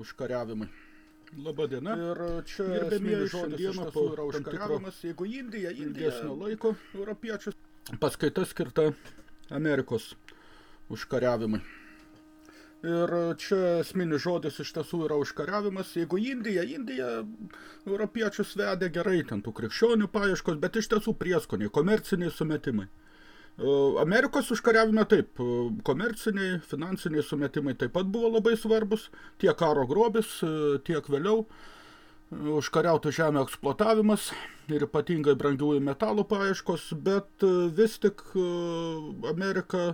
užkariavimai. Labadiena. Ir čia Gerbėmieji šiandieną po užkariavimas. Jeigu Indija, Indija ilgesnio laiko europiečius. paskaita skirta Amerikos užkariavimai. Ir čia esminis žodis iš tiesų yra užkariavimas. Jeigu Indija, Indija europiečius vedė Gerai, ten tų krikščionių paieškos, bet iš tiesų prieskoniai, komerciniai sumetimai. E, Amerikos užkariavime taip, e, komerciniai, finansiniai sumetimai taip pat buvo labai svarbus, tiek karo grobis, e, tiek vėliau užkariautų žemę eksploatavimas ir ypatingai brangiųjų metalų paieškos, bet vis tik Amerika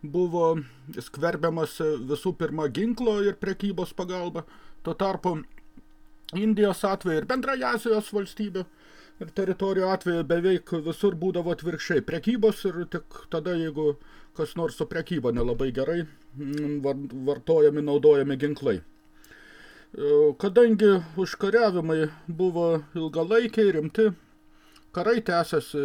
buvo skverbiamas visų pirma ginklo ir prekybos pagalba. Tuo tarpu Indijos atveju ir bendrai Azijos valstybių ir teritorijų atveju beveik visur būdavo atvirkščiai prekybos ir tik tada, jeigu kas nors su prekyba nelabai gerai, vartojami, naudojami ginklai. Kadangi užkariavimai buvo ilgalaikiai, rimti, karai tęsiasi,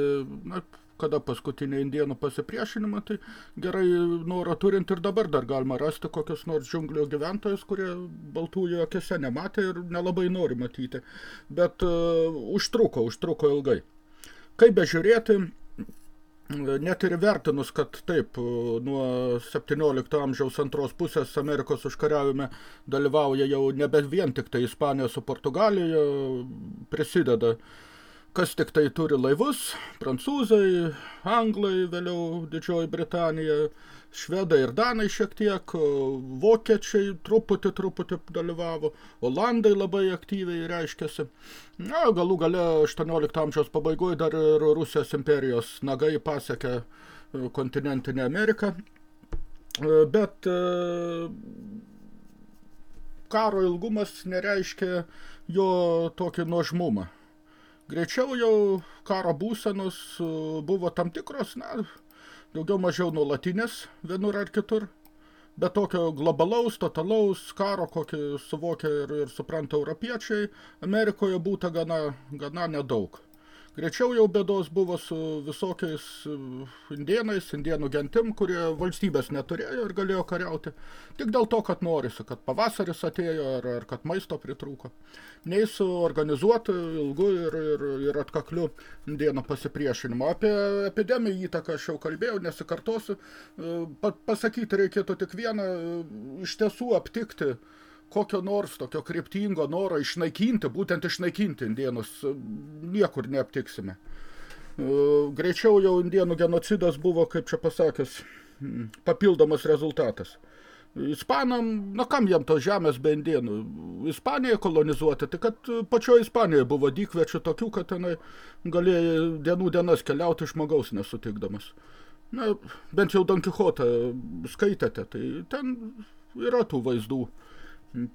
na, kada paskutinė indienų pasipriešinimą, tai gerai norą turint ir dabar dar galima rasti kokius nors džiunglių gyventojus, kurie baltųjų akise nematė ir nelabai nori matyti. Bet uh, užtruko, užtruko ilgai. Kaip bežiūrėti, net ir vertinus, kad taip, nuo 17 amžiaus antros pusės Amerikos užkariavime dalyvauja jau nebe vien tik tai Ispanija su Portugalija, prisideda uh, kas tik tai turi laivus, prancūzai, anglai, vėliau Didžioji Britanija, švedai ir danai šiek tiek, vokiečiai truputį, truputį dalyvavo, olandai labai aktyviai reiškėsi. Na, galų gale 18 amžiaus pabaigoje dar ir Rusijos imperijos nagai pasiekė e, kontinentinę Ameriką, e, bet e, karo ilgumas nereiškia jo tokį nuožmumą. Greičiau jau karo būsenos e, buvo tam tikros, na, daugiau mažiau nuolatinės vienur ar kitur, bet tokio globalaus, totalaus karo, kokį suvokia ir, ir supranta europiečiai, Amerikoje būta gana, gana nedaug. Greičiau jau bėdos buvo su visokiais e, indienais, indienų gentim, kurie valstybės neturėjo ir galėjo kariauti. Tik dėl to, kad norisi, kad pavasaris atėjo ar, ar kad maisto pritrūko. Nei su organizuotu, ilgu ir, ir, ir atkakliu indienų pasipriešinimu. Apie epidemijų įtaką aš jau kalbėjau, nesikartosiu. E, pasakyti reikėtų tik vieną, e, iš tiesų aptikti kokio nors tokio kryptingo noro išnaikinti, būtent išnaikinti indienus, niekur neaptiksime. E, greičiau jau indienų genocidas buvo, kaip čia pasakęs, papildomas rezultatas. Ispanam, na kam jam tos žemės be indienų? Ispaniją kolonizuoti, tai kad pačioje Ispanijoje buvo dykvečių tokių, kad tenai galėjo dienų dienas keliauti žmogaus nesutikdamas. Na, bent jau Don Quixotą skaitėte, tai ten yra tų vaizdų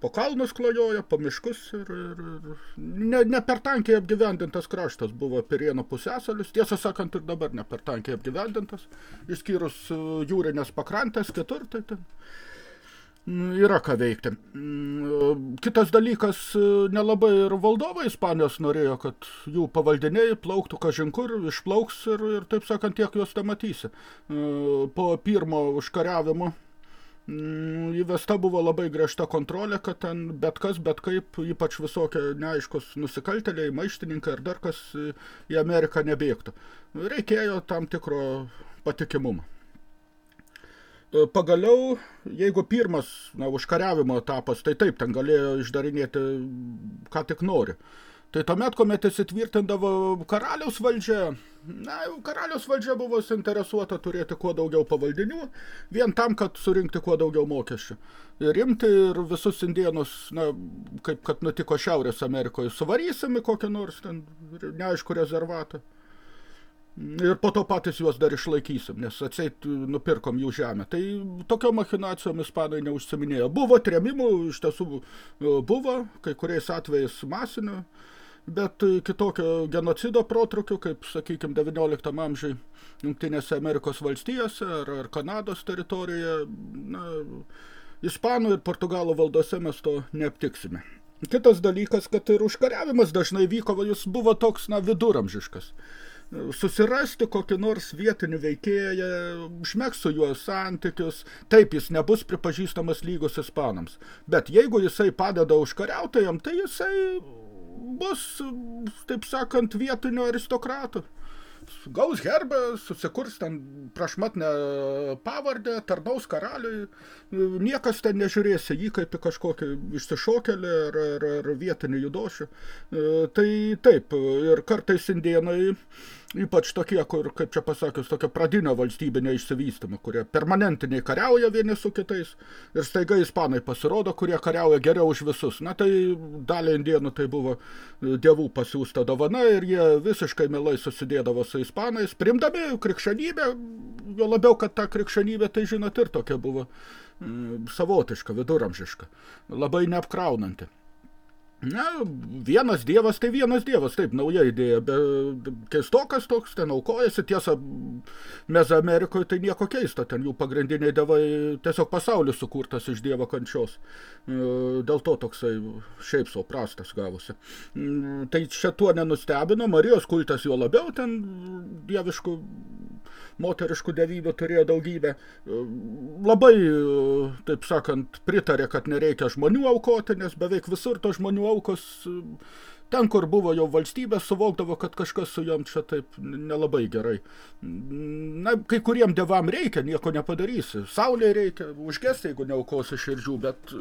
po kalnus klajoja, po miškus ir, ir, ir ne, ne per tankiai apgyvendintas kraštas buvo Pirieno pusėsalis, tiesą sakant ir dabar ne per tankiai apgyvendintas, išskyrus e, jūrinės pakrantės kitur, tai ten yra ką veikti. Mm, kitas dalykas, e, nelabai ir valdovai Ispanijos norėjo, kad jų pavaldiniai plauktų kažinkur, išplauks ir, ir taip sakant, tiek juos te matysi. E, po pirmo užkariavimo Mm, įvesta buvo labai griežta kontrolė, kad ten bet kas, bet kaip, ypač visokie neaiškus nusikaltėliai, maištininkai ar dar kas į Ameriką nebėgtų. Reikėjo tam tikro patikimumo. E, pagaliau, jeigu pirmas na, užkariavimo etapas, tai taip, ten galėjo išdarinėti ką tik nori. Tai tuomet, kuomet įsitvirtindavo karaliaus valdžia, na, karaliaus valdžia buvo suinteresuota turėti kuo daugiau pavaldinių, vien tam, kad surinkti kuo daugiau mokesčių. Ir imti ir visus indienus, na, kaip kad nutiko Šiaurės Amerikoje, suvarysime kokią nors ten neaišku rezervatą. Ir po to patys juos dar išlaikysim, nes atseit nupirkom jų žemę. Tai tokio machinacijom ispanai neužsiminėjo. Buvo tremimų, iš tiesų buvo, kai kuriais atvejais masinio, bet kitokio genocido protrukių, kaip, sakykime, 19 amžiai Jungtinėse Amerikos valstijose ar, ar Kanados teritorijoje, na, Ispanų ir Portugalų valdose mes to neaptiksime. Kitas dalykas, kad ir užkariavimas dažnai vyko, jis buvo toks, na, viduramžiškas. susirasti kokį nors vietinį veikėją, užmėgs su juo santykius, taip jis nebus pripažįstamas lygus ispanams, bet jeigu jisai padeda užkariautojam, tai jisai bus, taip sakant, vietinio aristokratų gaus herbą, susikurs ten prašmatnę pavardę, tarnaus karaliui, niekas ten nežiūrės jį kaip kažkokį išsišokėlį ar, ar, ar vietinį judošių. E, tai taip, ir kartais indienai ypač tokie, kur, kaip čia pasakius, tokia pradinio valstybinio išsivystymą, kurie permanentiniai kariauja vieni su kitais ir staiga ispanai pasirodo, kurie kariauja geriau už visus. Na tai dalį indienų tai buvo e, dievų pasiūsta dovana ir jie visiškai mielai susidėdavo su ispanais, primdami krikščionybę, jo labiau, kad ta krikščionybė, tai žinot, ir tokia buvo mm, savotiška, viduramžiška, labai neapkraunanti. Na, vienas dievas, tai vienas dievas, taip, nauja idėja, bet keistokas toks, ten aukojasi, tiesa, Mezoamerikoje tai nieko keisto, ten jų pagrindiniai dievai, tiesiog pasaulis sukurtas iš dievo kančios, e, dėl to toksai šiaip savo prastas gavosi. Mm, tai čia tuo nenustebino, Marijos kultas jo labiau ten dieviškų moteriškų devybių turėjo daugybę. Labai, taip sakant, pritarė, kad nereikia žmonių aukoti, nes beveik visur to žmonių aukos ten, kur buvo jau valstybė, suvokdavo, kad kažkas su jom čia taip nelabai gerai. Na, kai kuriem devam reikia, nieko nepadarysi. Saulė reikia, užgesti, jeigu neaukosi širdžių, bet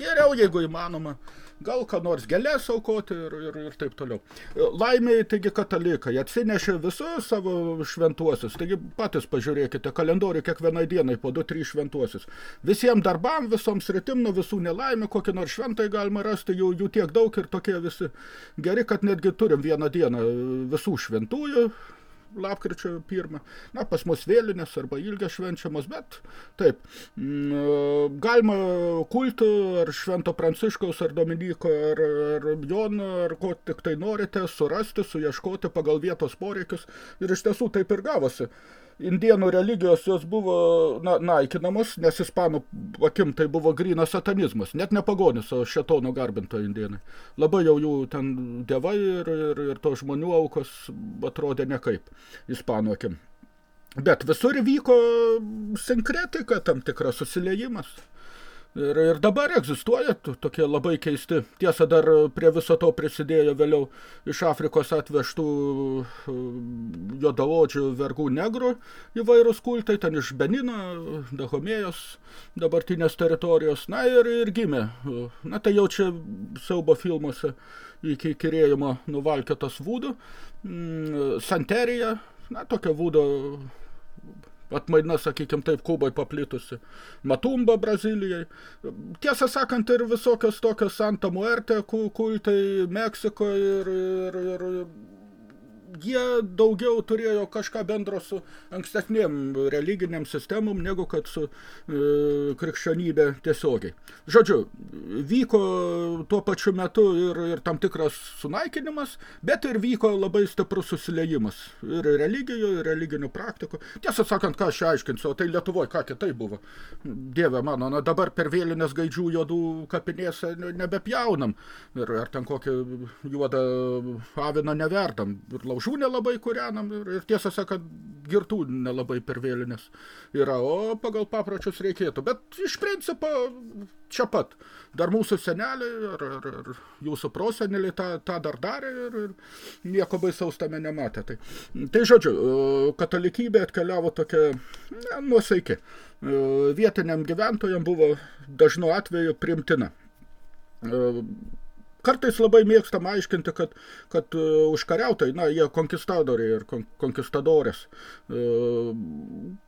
geriau, jeigu įmanoma gal ką nors gėlės aukoti ir, ir, ir taip toliau. Laimėjai, taigi katalikai, atsinešė visus savo šventuosius, taigi patys pažiūrėkite, kalendorių kiekvienai dienai po 2-3 šventuosius. Visiems darbam, visoms rytim, nuo visų nelaimė, kokį nors šventai galima rasti, jų, jų tiek daug ir tokie visi geri, kad netgi turim vieną dieną visų šventųjų, lapkričio pirmą. Na, pas mus vėlinės arba ilgės švenčiamos, bet taip, mm, galima kultų ar Švento Pranciškaus, ar Dominiko, ar, ar Jono, ar ko tik tai norite, surasti, suieškoti pagal vietos poreikius. Ir iš tiesų taip ir gavosi indienų religijos jos buvo na, naikinamos, nes ispanų akim tai buvo grynas satanizmas, net ne pagonis, o šetono garbinto indienai. Labai jau jų ten dievai ir, ir, ir to žmonių aukos atrodė nekaip ispanų akim. Bet visur vyko sinkretika, tam tikras susiliejimas. Ir, ir dabar egzistuoja tokie labai keisti. Tiesa, dar prie viso to prisidėjo vėliau iš Afrikos atvežtų uh, jodavodžių vergų negrų įvairūs kultai, ten iš Benino, Dahomėjos, dabartinės teritorijos. Na ir, ir gimė. Na tai jau čia siaubo filmuose iki kirėjimo nuvalkėtas vūdų. Mm, Santerija, na tokia vūdo atmaina, sakykime taip, Kubai paplitusi. Matumba Brazilijai. Tiesą sakant, ir visokios tokios Santa Muerte kultai Meksikoje ir, ir, ir jie daugiau turėjo kažką bendro su ankstesnėm religiniam sistemom, negu kad su e, krikščionybė tiesiogiai. Žodžiu, vyko tuo pačiu metu ir, ir tam tikras sunaikinimas, bet ir vyko labai stiprus susiliejimas ir religijų, ir religinių praktikų. Tiesą sakant, ką aš aiškinsiu, o tai Lietuvoje ką kitai buvo. Dieve mano, na dabar per vėlinės gaidžių juodų kapinėse nebepjaunam. Ir ar ten kokį juodą aviną neverdam. Ir lauž laužų nelabai kūrenam ir, ir tiesą sakant, girtų nelabai per vėlinės yra, o pagal papročius reikėtų. Bet iš principo čia pat. Dar mūsų seneliai ar, ar, ar jūsų proseneliai tą, tą dar darė ir, ir nieko baisaus tame nematė. Tai, tai žodžiu, katalikybė atkeliavo tokia ne, nuosaiki. Vietiniam gyventojam buvo dažnu atveju primtina Kartais labai mėgstam aiškinti, kad, kad uh, užkariautai, na, jie konkistadoriai ir kon konkistadorės. Uh,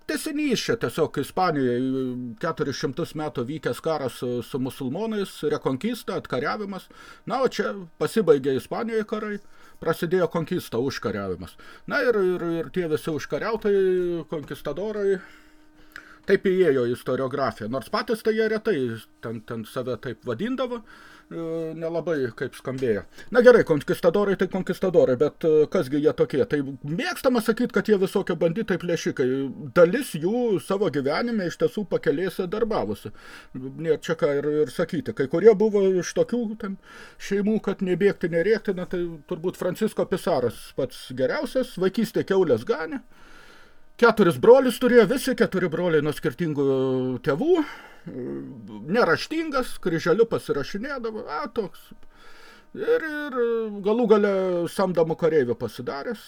Tesinys čia tiesiog Ispanijoje 400 metų vykęs karas su, su musulmonais, rekonkista, atkariavimas. Na, o čia pasibaigė Ispanijoje karai, prasidėjo konkista, užkariavimas. Na ir, ir, ir tie visi užkariautai, konkistadorai, taip įėjo istoriografiją, nors patys tai jie retai ten, ten save taip vadindavo, e, nelabai kaip skambėjo. Na gerai, konkistadorai tai konkistadorai, bet e, kasgi jie tokie? Tai mėgstama sakyti, kad jie visokio banditai plėšikai. Dalis jų savo gyvenime iš tiesų pakelėse darbavosi. Nėra čia ką ir, ir sakyti. Kai kurie buvo iš tokių ten, šeimų, kad nebėgti, nerėkti, na tai turbūt Francisko Pisaras pats geriausias, vaikystė keulės ganė. Keturis brolius turėjo, visi keturi broliai nuo skirtingų tėvų, neraštingas, kryželiu pasirašinėdavo, a, toks. Ir, ir galų gale samdomų kareivių pasidaręs,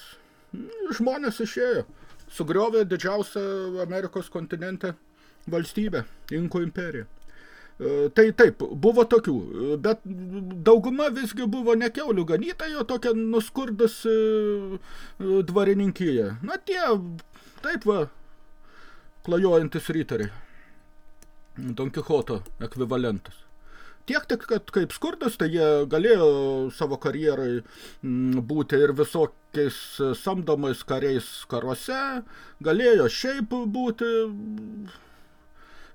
žmonės išėjo, sugriovė didžiausią Amerikos kontinente valstybę, Inkų imperiją. E, tai taip, buvo tokių, bet dauguma visgi buvo ne keulių ganytojai, o tokia nuskurdusi e, dvarininkija. Na tie Taip va, klajojantis ryteriai. Don Kichoto ekvivalentas. Tiek tik, kad kaip skurdas, tai jie galėjo savo karjerai mm, būti ir visokiais samdomais kariais karuose, galėjo šiaip būti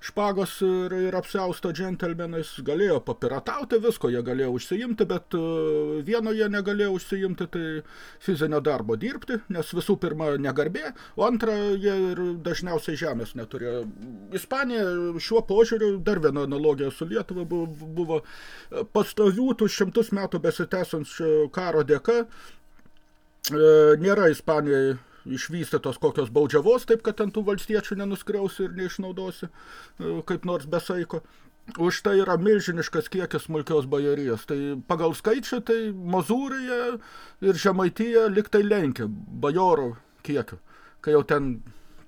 špagos ir, ir apsiausto džentelmenais, galėjo papiratauti visko, jie galėjo užsiimti, bet e, vieno jie negalėjo užsiimti, tai fizinio darbo dirbti, nes visų pirma negarbė, o antra, jie ir dažniausiai žemės neturėjo. Ispanija šiuo požiūriu, dar viena analogija su Lietuva, buvo, buvo pastovių tų šimtus metų besitęsančio karo dėka, e, nėra Ispanijai išvystytos kokios baudžiavos, taip kad ten tų valstiečių nenuskriausi ir neišnaudosi e, kaip nors besaiko. Už tai yra milžiniškas kiekis smulkios bajarijos. Tai pagal skaičių, tai Mozūrija ir Žemaitija liktai lenkia bajorų kiekiu. Kai jau ten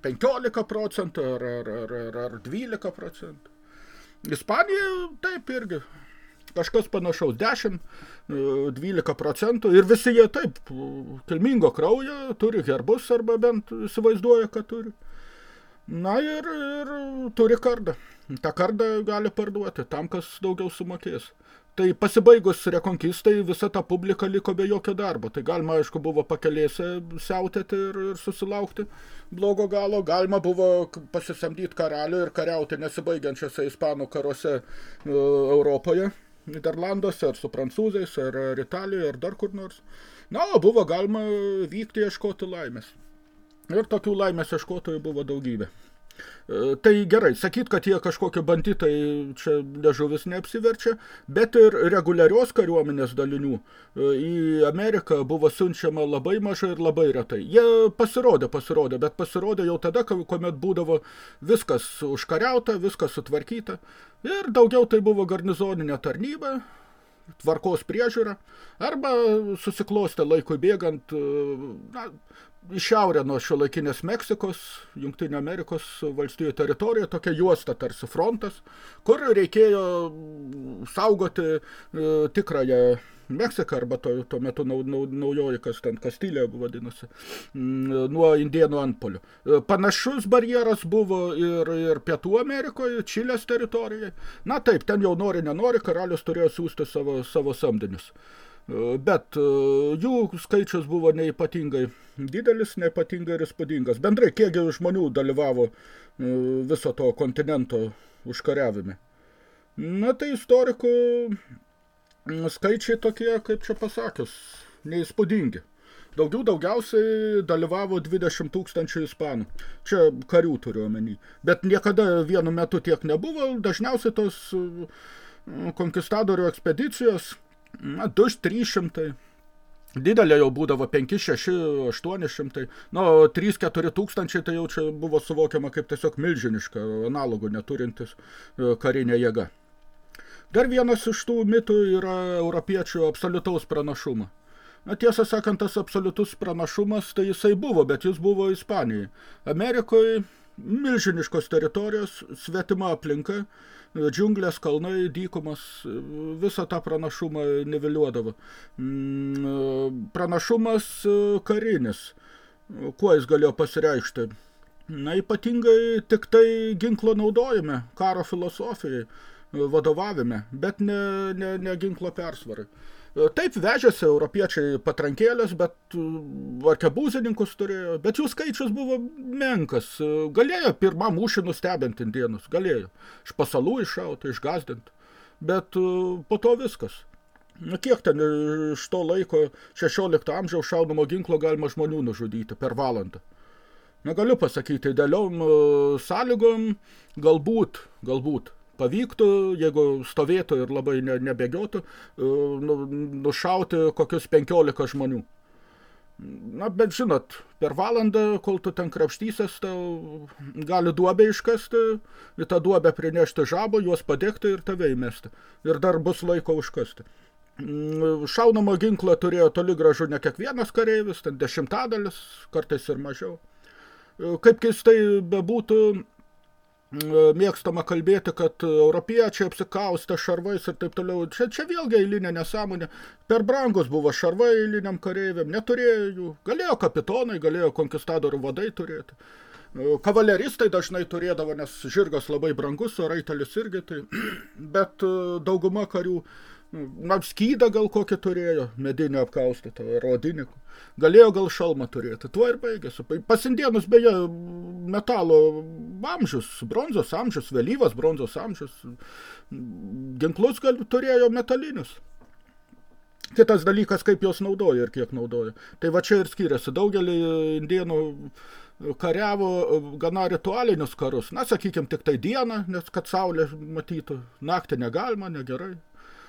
15 procentų ar, ar, ar, ar, ar 12 procentų. Ispanija taip irgi kažkas panašaus 10, 12 e, procentų ir visi jie taip kilmingo kraujo, turi herbus arba bent įsivaizduoja, kad turi. Na ir, ir turi kardą. Ta kardą gali parduoti tam, kas daugiau sumokės. Tai pasibaigus rekonkistai visa ta publika liko be jokio darbo. Tai galima, aišku, buvo pakelėse siautėti ir, ir susilaukti blogo galo. Galima buvo pasisamdyti karalių ir kariauti nesibaigiančiose ispanų karuose e, Europoje. Niderlanduose, ar su prancūzais, ar, ar Italijoje, ar dar kur nors. Na, buvo galima vykti ieškoti laimės. Ir tokių laimės ieškotojų buvo daugybė. E, tai gerai, sakyt, kad jie kažkokie banditai čia ležuvis neapsiverčia, bet ir reguliarios kariuomenės dalinių e, į Ameriką buvo siunčiama labai mažai ir labai retai. Jie pasirodė, pasirodė, bet pasirodė jau tada, kuomet būdavo viskas užkariauta, viskas sutvarkyta. Ir daugiau tai buvo garnizoninė tarnyba, tvarkos priežiūra, arba susiklostė laikui bėgant, na, į šiaurę nuo šiuolaikinės Meksikos, Jungtinio Amerikos valstijų teritorija, tokia juosta tarsi frontas, kur reikėjo saugoti e, tikrąją Meksiką, arba to, tuo metu nau, nau, naujoji, kas ten Kastilė vadinosi, nuo indienų antpolių. E, panašus barjeras buvo ir, ir Pietų Amerikoje, Čilės teritorijoje. Na taip, ten jau nori, nenori, karalius turėjo siūsti savo, savo samdinius. E, bet e, jų skaičius buvo neipatingai didelis, neipatingai ir įspūdingas. Bendrai, kiekgi žmonių dalyvavo viso to kontinento užkariavime. Na tai istorikų skaičiai tokie, kaip čia pasakius, neįspūdingi. Daugiau daugiausiai dalyvavo 20 tūkstančių ispanų. Čia karių turiu omeny. Bet niekada vienu metu tiek nebuvo. Dažniausiai tos konkistadorių ekspedicijos, na, 2-300. Didelė jau būdavo 5, 6, 800. Nu, 3-4 tūkstančiai tai jau čia buvo suvokiama kaip tiesiog milžiniška analogų neturintis e, karinė jėga. Dar vienas iš tų mitų yra europiečių absoliutaus pranašumo. Na, tiesą sakant, tas absoliutus pranašumas, tai jisai buvo, bet jis buvo Ispanijai. Amerikoje milžiniškos teritorijos, svetima aplinka, džiunglės, kalnai, dykumas, visą tą pranašumą niveliuodavo. Mm, pranašumas karinis, kuo jis galėjo pasireikšti? Na, ypatingai tik tai ginklo naudojime, karo filosofijai vadovavime, bet ne, ne, ne ginklo persvarai. Taip vežėsi europiečiai patrankėlės, bet arkebūzininkus turėjo, bet jų skaičius buvo menkas. Galėjo pirmą mūšį nustebinti indienus, galėjo. Iš pasalų iššauti, išgazdinti. Bet po to viskas. Kiek ten iš to laiko 16 amžiaus šaunamo ginklo galima žmonių nužudyti per valandą. Negaliu pasakyti, idealiom sąlygom galbūt, galbūt pavyktų, jeigu stovėtų ir labai ne, nebėgiotų, e, nu, nušauti kokius 15 žmonių. Na, bet žinot, per valandą, kol tu ten krapštysies, tau gali duobę iškasti, į tą duobę prinešti žabo, juos padegti ir tave įmesti. Ir dar bus laiko užkasti. Mm, šaunamo ginklą turėjo toli gražu ne kiekvienas kareivis, ten dešimtadalis, kartais ir mažiau. E, kaip keistai bebūtų, mėgstama kalbėti, kad europiečiai apsikaustę šarvais ir taip toliau. Čia, čia vėlgi eilinė nesąmonė. Per brangus buvo šarvai eiliniam kareiviam, neturėjo jų. Galėjo kapitonai, galėjo konkistadorių vadai turėti. E, kavaleristai dažnai turėdavo, nes žirgas labai brangus, o raitelis irgi. Tai, bet e, dauguma karių Na, skydą gal kokį turėjo, medinį apkaustytą, rodinį. Galėjo gal šalmą turėti, tuo ir baigėsi. Pasindienus beje metalo amžius, bronzos amžius, vėlyvas bronzos amžius, ginklus gal turėjo metalinius. Kitas dalykas, kaip jos naudoja ir kiek naudoja. Tai va čia ir skiriasi. Daugelį indienų kariavo gana ritualinius karus. Na, sakykime, tik tai dieną, nes kad saulė matytų. Naktį negalima, negerai.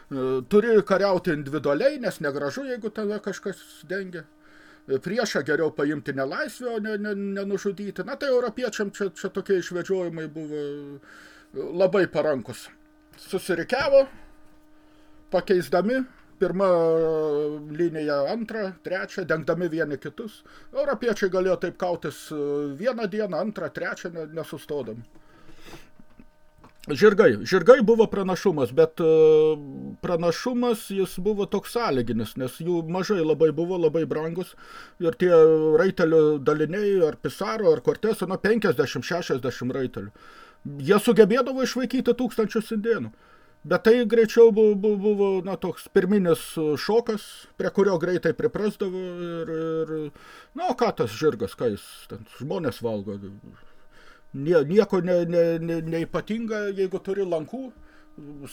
Turi kariauti individualiai, nes negražu, jeigu tave kažkas dengia. Priešą geriau paimti nelaisvę, o ne, ne, nenužudyti. Na tai europiečiam čia, čia tokie išvedžiojimai buvo labai parankus. Susirikiavo, pakeisdami pirmą liniją antrą, trečią, dengdami vieni kitus. Europiečiai galėjo taip kautis vieną dieną, antrą, trečią, nesustodami. Žirgai. Žirgai buvo pranašumas, bet e, pranašumas jis buvo toks sąlyginis, nes jų mažai labai buvo, labai brangus. Ir tie raitelių daliniai, ar Pisaro, ar Korteso, nu 50-60 raitelių. Jie sugebėdavo išvaikyti tūkstančius indienų. Bet tai greičiau buvo, buvo, na, toks pirminis šokas, prie kurio greitai priprasdavo. Ir, ir, na, ką tas žirgas, ką jis ten žmonės valgo nie, nieko ne, ne, ne, neipatinga, jeigu turi lankų,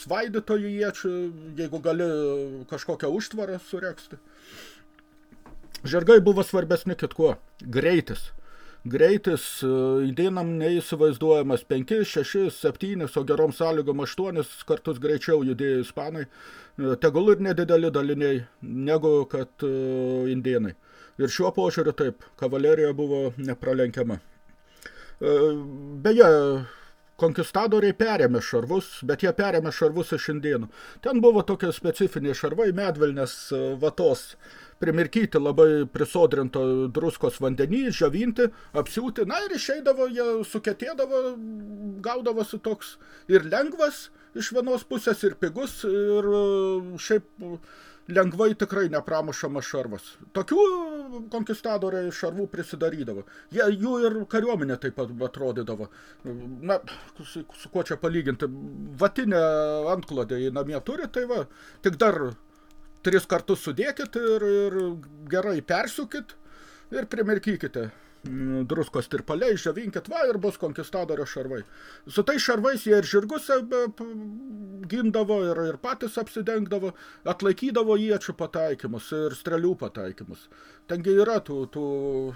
svaidytojų iečių, jeigu gali kažkokią užtvarą sureksti. Žirgai buvo svarbesni kitkuo. Greitis. Greitis įdėnam neįsivaizduojamas 5, 6, 7, o gerom sąlygom 8 kartus greičiau judėjo ispanai. Tegul ir nedideli daliniai, negu kad indėnai. Ir šiuo požiūriu taip, kavalerija buvo nepralenkiama. E, beje, konkistadoriai perėmė šarvus, bet jie perėmė šarvus iš indėnų. Ten buvo tokie specifiniai šarvai, medvilnės e, vatos, primirkyti labai prisodrinto druskos vandenį, žavinti, apsiūti, na ir išeidavo, jie suketėdavo, gaudavosi toks ir lengvas iš vienos pusės, ir pigus, ir e, šiaip lengvai tikrai nepramušamas šarvas. Tokių konkistadoriai šarvų prisidarydavo. Jie, jų ir kariuomenė taip pat atrodydavo. Na, su, su kuo čia palyginti? Vatinę antklodę į namie turi, tai va, tik dar tris kartus sudėkit ir, ir gerai persiukit ir primirkykite druskos tirpaliai, žavinkit, va, ir bus konkistadorio šarvai. Su tais šarvais jie ir žirgus e, gindavo, ir, ir patys apsidengdavo, atlaikydavo iečių pataikymus ir strelių pataikymus. Tengi yra tų, tų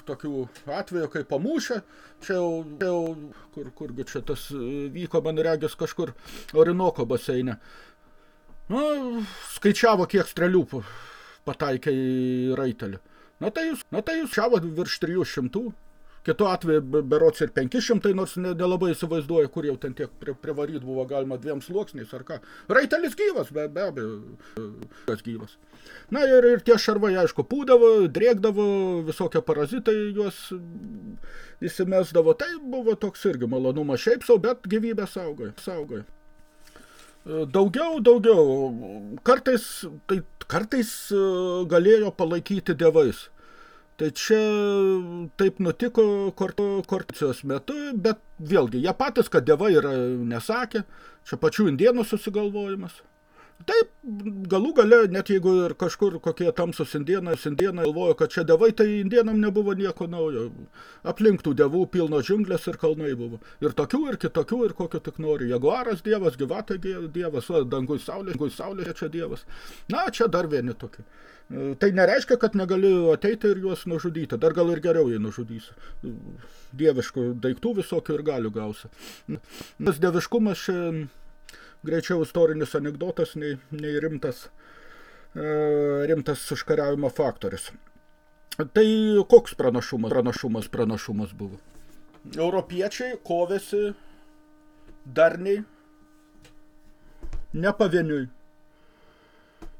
tokių atvejų, kai pamūšė, čia jau, jau kur, kurgi čia tas vyko, man regis, kažkur Orinoko baseine. Nu, skaičiavo, kiek strelių pataikė į raitelį. Na tai jūs, na tai jūs šiavo virš 300, kitu atveju berots ir 500, nors nelabai įsivaizduoju, kur jau ten tiek pri, privaryt buvo galima dviem sluoksniais ar ką. Raitelis gyvas, be, be abejo, kas gyvas. Na ir, ir tie šarvai, aišku, pūdavo, drėgdavo, visokie parazitai juos įsimesdavo. Tai buvo toks irgi malonumas šiaip sau, bet gyvybę saugojo. saugojo. Daugiau, daugiau. Kartais, tai, kartais e, galėjo palaikyti dievais. Tai čia taip nutiko kortacijos metu, bet vėlgi, jie patys, kad dievai yra nesakė, čia pačių indienų susigalvojimas. Taip, galų gale, net jeigu ir kažkur kokie tamsus indienai, indienai galvojo, kad čia devai, tai indienam nebuvo nieko naujo. Aplink tų devų pilno džiunglės ir kalnai buvo. Ir tokių, ir kitokių, ir kokio tik nori. Jaguaras dievas, gyvatai dievas, dangui saulė, dangui saulė, čia dievas. Na, čia dar vieni tokie. E, tai nereiškia, kad negali ateiti ir juos nužudyti. Dar gal ir geriau jį nužudysi. Dieviškų daiktų visokių ir galių gausi. Nes dieviškumas čia greičiau istorinis anegdotas nei, nei rimtas, e, rimtas užkariavimo faktorius. Tai koks pranašumas, pranašumas, pranašumas buvo? Europiečiai kovėsi darniai, ne pavieniui.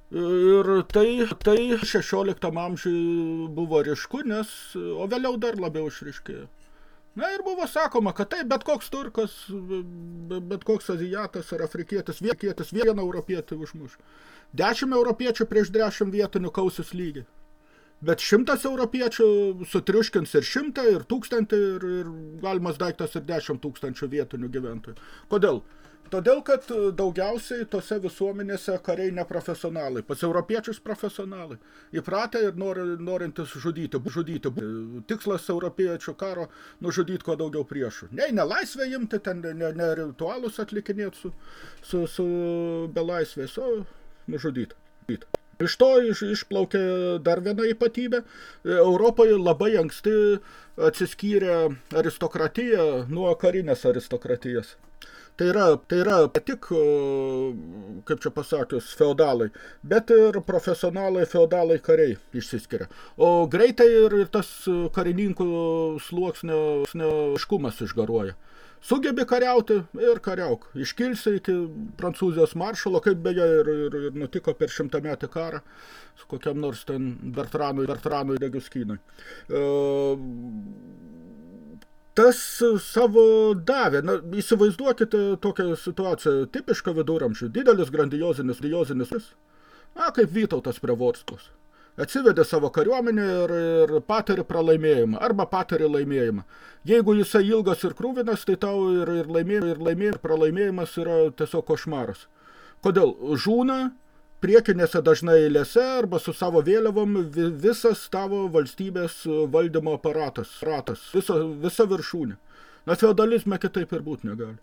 Ir tai, tai 16 amžiui buvo ryšku, nes, o vėliau dar labiau išriškėjo. Na ir buvo sakoma, kad tai bet koks turkas, bet koks azijatas ar afrikietis, viekietis vieną europietį užmuš. Dešimt europiečių prieš dešimt vietinių kausis lygiai. Bet šimtas europiečių sutriuškins ir šimtą, ir tūkstantį, ir, ir galimas daiktas ir dešimt tūkstančių vietinių gyventojų. Kodėl? Todėl, kad daugiausiai tose visuomenėse kariai neprofesionalai, pas europiečius profesionalai, įpratę ir nor, norintis žudyti, žudyti. Tikslas europiečių karo nužudyti kuo daugiau priešų. Ne, ne laisvę imti, ten ne, ne ritualus atlikinėti su, su, su belaisvės, o nužudyti. Iš to iš, išplaukė dar viena ypatybė. Europoje labai anksti atsiskyrė aristokratija nuo karinės aristokratijos. Tai yra, tai yra tik, kaip čia pasakius, feodalai, bet ir profesionalai, feodalai kariai išsiskiria. O greitai ir, tas karininkų sluoksnio škumas išgaruoja. Sugebi kariauti ir kariauk. Iškilsi iki Prancūzijos maršalo, kaip beje ir, ir, ir nutiko per šimtametį karą su kokiam nors ten Bertranui, Bertranui Degiuskynui. E, tas savo davė. Na, įsivaizduokite tokią situaciją, tipišką viduramžių, didelis grandiozinis, grandiozinis, na, kaip Vytautas prie Vorskos. Atsivedė savo kariuomenę ir, ir patari pralaimėjimą, arba patari laimėjimą. Jeigu jisai ilgas ir krūvinas, tai tau ir, ir laimėjimas, ir laimėjimas, ir pralaimėjimas yra tiesiog košmaras. Kodėl? Žūna, priekinėse dažnai eilėse arba su savo vėliavom visas tavo valstybės valdymo aparatas, ratas, visa, visa viršūnė. Na, feudalizme kitaip ir būt negali.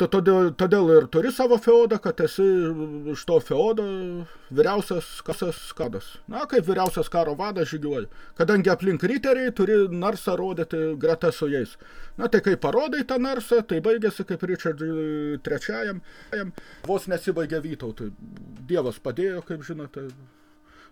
Todėl, todėl ir turi savo feodą, kad esi iš to feodo vyriausias kasas kadas. Na, kaip vyriausias karo vadas žygiuoji. Kadangi aplink riteriai turi narsą rodyti greta su jais. Na, tai kai parodai tą narsą, tai baigėsi kaip Richard trečiajam. Vos nesibaigė Vytautui. Dievas padėjo, kaip žinote,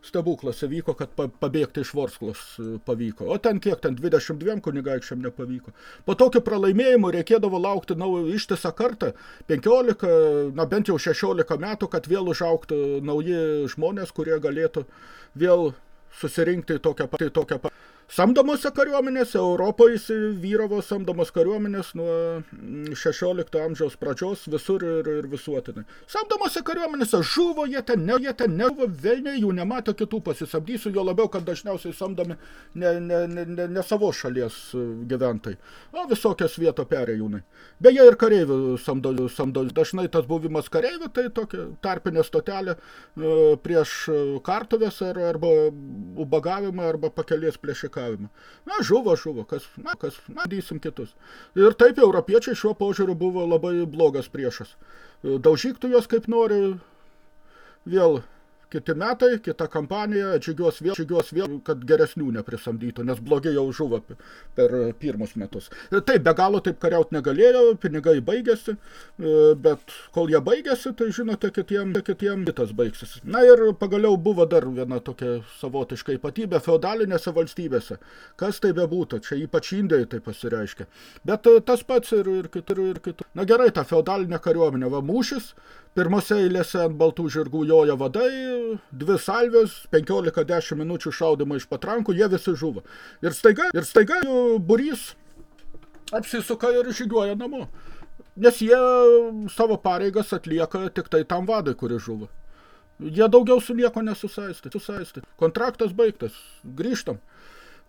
stebuklas įvyko, kad pabėgti iš Vorsklos e, pavyko. O ten kiek, ten 22 kunigaikščiam nepavyko. Po tokio pralaimėjimo reikėdavo laukti naują ištisą kartą, 15, na bent jau 16 metų, kad vėl užauktų nauji žmonės, kurie galėtų vėl susirinkti tokią patį, tokią patį Samdomose kariuomenėse Europoje vyravo samdomos kariuomenės nuo 16 mm, amžiaus pradžios visur ir, ir visuotinai. Samdomose kariuomenėse žuvo jie ten, ne, jie ten nebuvo, velniai jų nematė kitų pasisamdysiu, jo labiau, kad dažniausiai samdomi ne, ne, ne, ne, ne savo šalies e, gyventojai, o visokias vieto perėjūnai. Beje, ir kareivių samdo, samdo. Dažnai tas buvimas kareivių, tai tokia tarpinė stotelė e, prieš kartuvės ar, arba ubagavimą arba pakelės plėšiką ūkininkavimą. Na, žuvo, žuvo, kas, na, kas, na, dysim kitus. Ir taip europiečiai šiuo požiūriu buvo labai blogas priešas. Daužyk tu juos kaip nori, vėl kiti metai, kita kampanija, džiugios vėl, džiugios vėl, kad geresnių neprisamdytų, nes blogi jau žuvo per pirmus metus. Taip, be galo taip kariaut negalėjo, pinigai baigėsi, e, bet kol jie baigėsi, tai žinote, kitiem, kitiem kitas baigsis. Na ir pagaliau buvo dar viena tokia savotiška ypatybė feodalinėse valstybėse. Kas tai bebūtų, čia ypač Indijai tai pasireiškia. Bet tas pats ir, ir kitur, ir kitur. Na gerai, ta feodalinė kariuomenė, va mūšis, Pirmose eilėse ant baltų žirgų joja vadai, dvi salvės, 15-10 minučių šaudimo iš patrankų, jie visi žuvo. Ir staiga, ir staiga burys apsisuka ir žygiuoja namo. Nes jie savo pareigas atlieka tik tai tam vadai, kuris žuvo. Jie daugiau su nieko nesusaisti. Susaisti. Kontraktas baigtas. Grįžtam.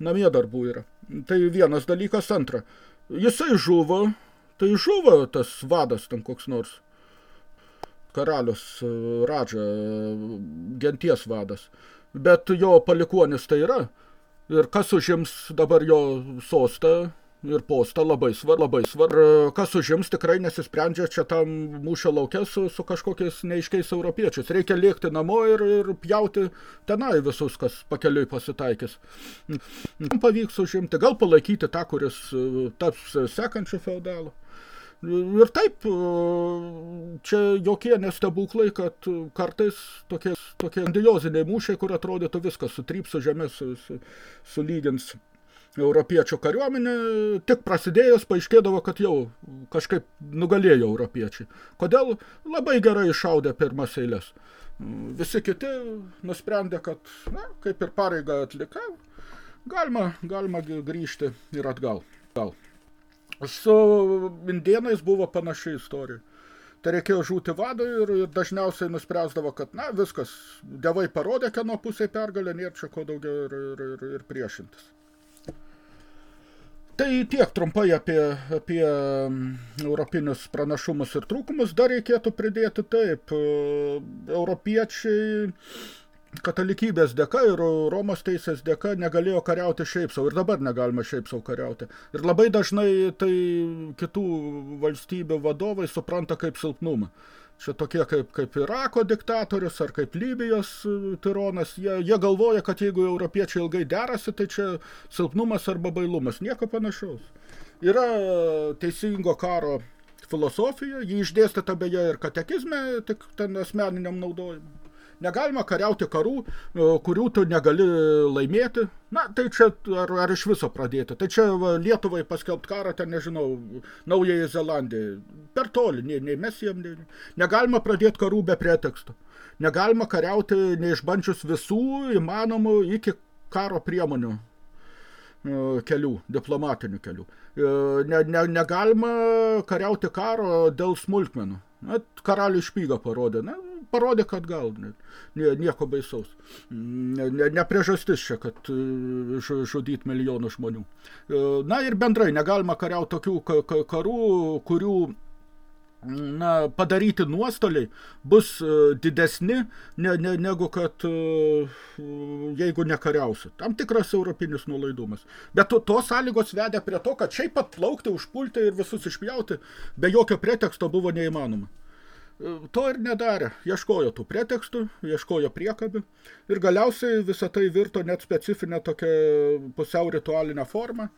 Namie darbų yra. Tai vienas dalykas. Antra. Jisai žuvo. Tai žuvo tas vadas ten koks nors karalius Radža, genties vadas. Bet jo palikuonis tai yra. Ir kas užims dabar jo sostą, ir postą labai svar, labai svar. Kas užims tikrai nesisprendžia čia tam mūšio laukia su, su kažkokiais neiškiais europiečiais. Reikia lėkti namo ir, ir pjauti tenai visus, kas pakeliui pasitaikys. Pavyks užimti, gal palaikyti tą, kuris e, taps sekančiu feudalu. Ir taip, e, čia jokie nestebuklai, kad kartais tokie, tokie grandioziniai mūšiai, kur atrodytų viskas sutryps su žemės, su, su, sulygins europiečių kariuomenė, tik prasidėjus paaiškėdavo, kad jau kažkaip nugalėjo europiečiai. Kodėl? Labai gerai iššaudė pirmas eilės. Visi kiti nusprendė, kad, na, kaip ir pareigą atlikai, galima, galima grįžti ir atgal. Gal. Su indienais buvo panaši istorija. Tai reikėjo žūti vadui ir, ir dažniausiai nuspręsdavo, kad, na, viskas, devai parodė, kieno pusėje pergalė, nėra čia ko daugiau ir, ir, ir, ir priešintis. Tai tiek trumpai apie, apie europinius pranašumus ir trūkumus. Dar reikėtų pridėti taip, e, europiečiai katalikybės dėka ir Romos teisės dėka negalėjo kariauti šiaip savo ir dabar negalima šiaip savo kariauti. Ir labai dažnai tai kitų valstybių vadovai supranta kaip silpnumą čia tokie kaip, kaip Irako diktatorius ar kaip Libijos e, tironas, jie, jie galvoja, kad jeigu europiečiai ilgai derasi, tai čia silpnumas arba bailumas, nieko panašaus. Yra teisingo karo filosofija, jį išdėstyta beje ir katekizme, tik ten asmeniniam naudojimui. Negalima kariauti karų, e, kurių tu negali laimėti. Na, tai čia ar, ar iš viso pradėti. Tai čia va, Lietuvai paskelbt karą, ten nežinau, Naujai Zelandijai. Per toli, nei, nei mes jiem. Nei, negalima pradėti karų be preteksto. Negalima kariauti neišbandžius visų įmanomų iki karo priemonių e, kelių, diplomatinių kelių. E, ne, ne, negalima kariauti karo dėl smulkmenų. Na, karalių špygą parodė. Na, parodė, kad gal ne, nieko baisaus. Ne, ne, ne priežastis čia, kad e, žudyti milijonų žmonių. E, na ir bendrai negalima kariauti tokių karų, kurių na, padaryti nuostoliai bus e, didesni ne, ne, negu kad jeigu nekariausi. Tam tikras europinis nuolaidumas. Bet to, tos sąlygos vedė prie to, kad šiaip atplaukti, užpulti ir visus išpjauti be jokio preteksto buvo neįmanoma. To ir nedarė. Ieškojo tų pretekstų, ieškojo priekabių ir galiausiai visą tai virto net specifinę tokią pusiau ritualinę formą.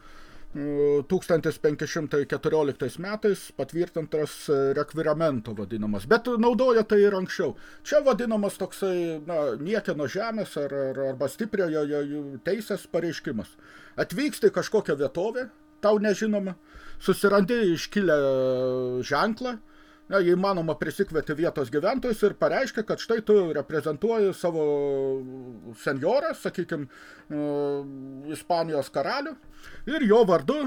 1514 metais patvirtintas rekviramento vadinamas, bet naudoja tai ir anksčiau. Čia vadinamas toksai na, niekieno žemės ar, ar, arba stipriojo teisės pareiškimas. Atvyksti į kažkokią vietovę, tau nežinoma, susirandi iškilę ženklą, na, jei manoma prisikvieti vietos gyventojus ir pareiškia, kad štai tu reprezentuoji savo senjorą, sakykime, Ispanijos karalių ir jo vardu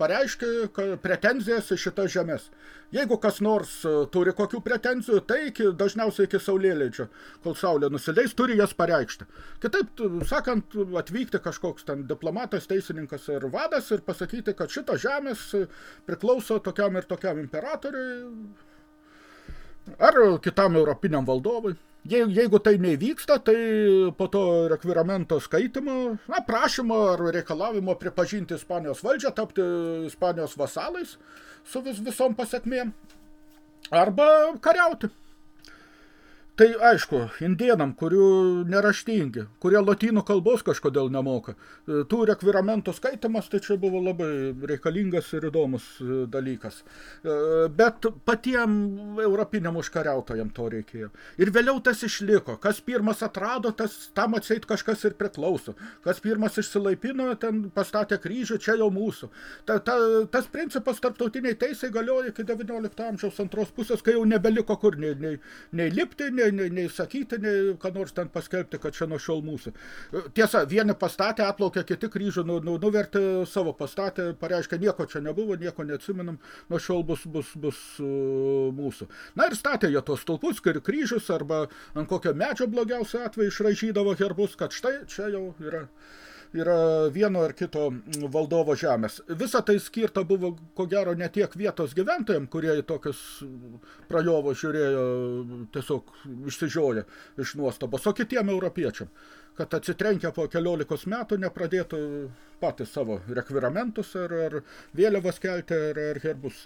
pareiškia pretenzijas į šitas žemės. Jeigu kas nors e, turi kokių pretenzijų, tai iki, dažniausiai iki saulėleidžio, kol saulė nusileis, turi jas pareikšti. Kitaip sakant, atvykti kažkoks ten diplomatas, teisininkas ir vadas ir pasakyti, kad šitos žemės priklauso tokiam ir tokiam imperatoriui, ar kitam europiniam valdovui. Je, jeigu tai nevyksta, tai po to rekviramento skaitimo, na, prašymo ar reikalavimo pripažinti Ispanijos valdžią, tapti Ispanijos vasalais su vis, visom pasiekmėm, arba kariauti. Tai aišku, indienam, kurių neraštingi, kurie lotynų kalbos kažkodėl nemoka. E, tų rekviramentų skaitimas tai čia buvo labai reikalingas ir įdomus e, dalykas. E, bet patiem europiniam užkariautojam to reikėjo. Ir vėliau tas išliko. Kas pirmas atrado, tas tam atseit kažkas ir priklauso. Kas pirmas išsilaipino, ten pastatė kryžių, čia jau mūsų. Ta, ta, tas principas tarptautiniai teisai galioja iki 19 amžiaus antros pusės, kai jau nebeliko kur nei, nei, nei lipti, nei nei, nei sakyti, nei ką nors ten paskelbti, kad čia nuo šiol mūsų. Tiesa, vieni pastatė, atplaukė, kiti kryžių nu, nu, nuvertė savo pastatę, pareiškė, nieko čia nebuvo, nieko neatsimenam, nuo šiol bus, bus, bus uh, mūsų. Na ir statė jie tos stulpus, ir kryžius, arba ant kokio medžio blogiausio atveju išražydavo herbus, kad štai čia jau yra yra vieno ar kito valdovo žemės. Visa tai skirta buvo, ko gero, ne tiek vietos gyventojams, kurie į tokius prajovo žiūrėjo tiesiog išsižioję iš nuostabos, o kitiem europiečiam kad atsitrenkę po keliolikos metų nepradėtų patys savo rekviramentus ar, ar vėliavas kelti ar, ar herbus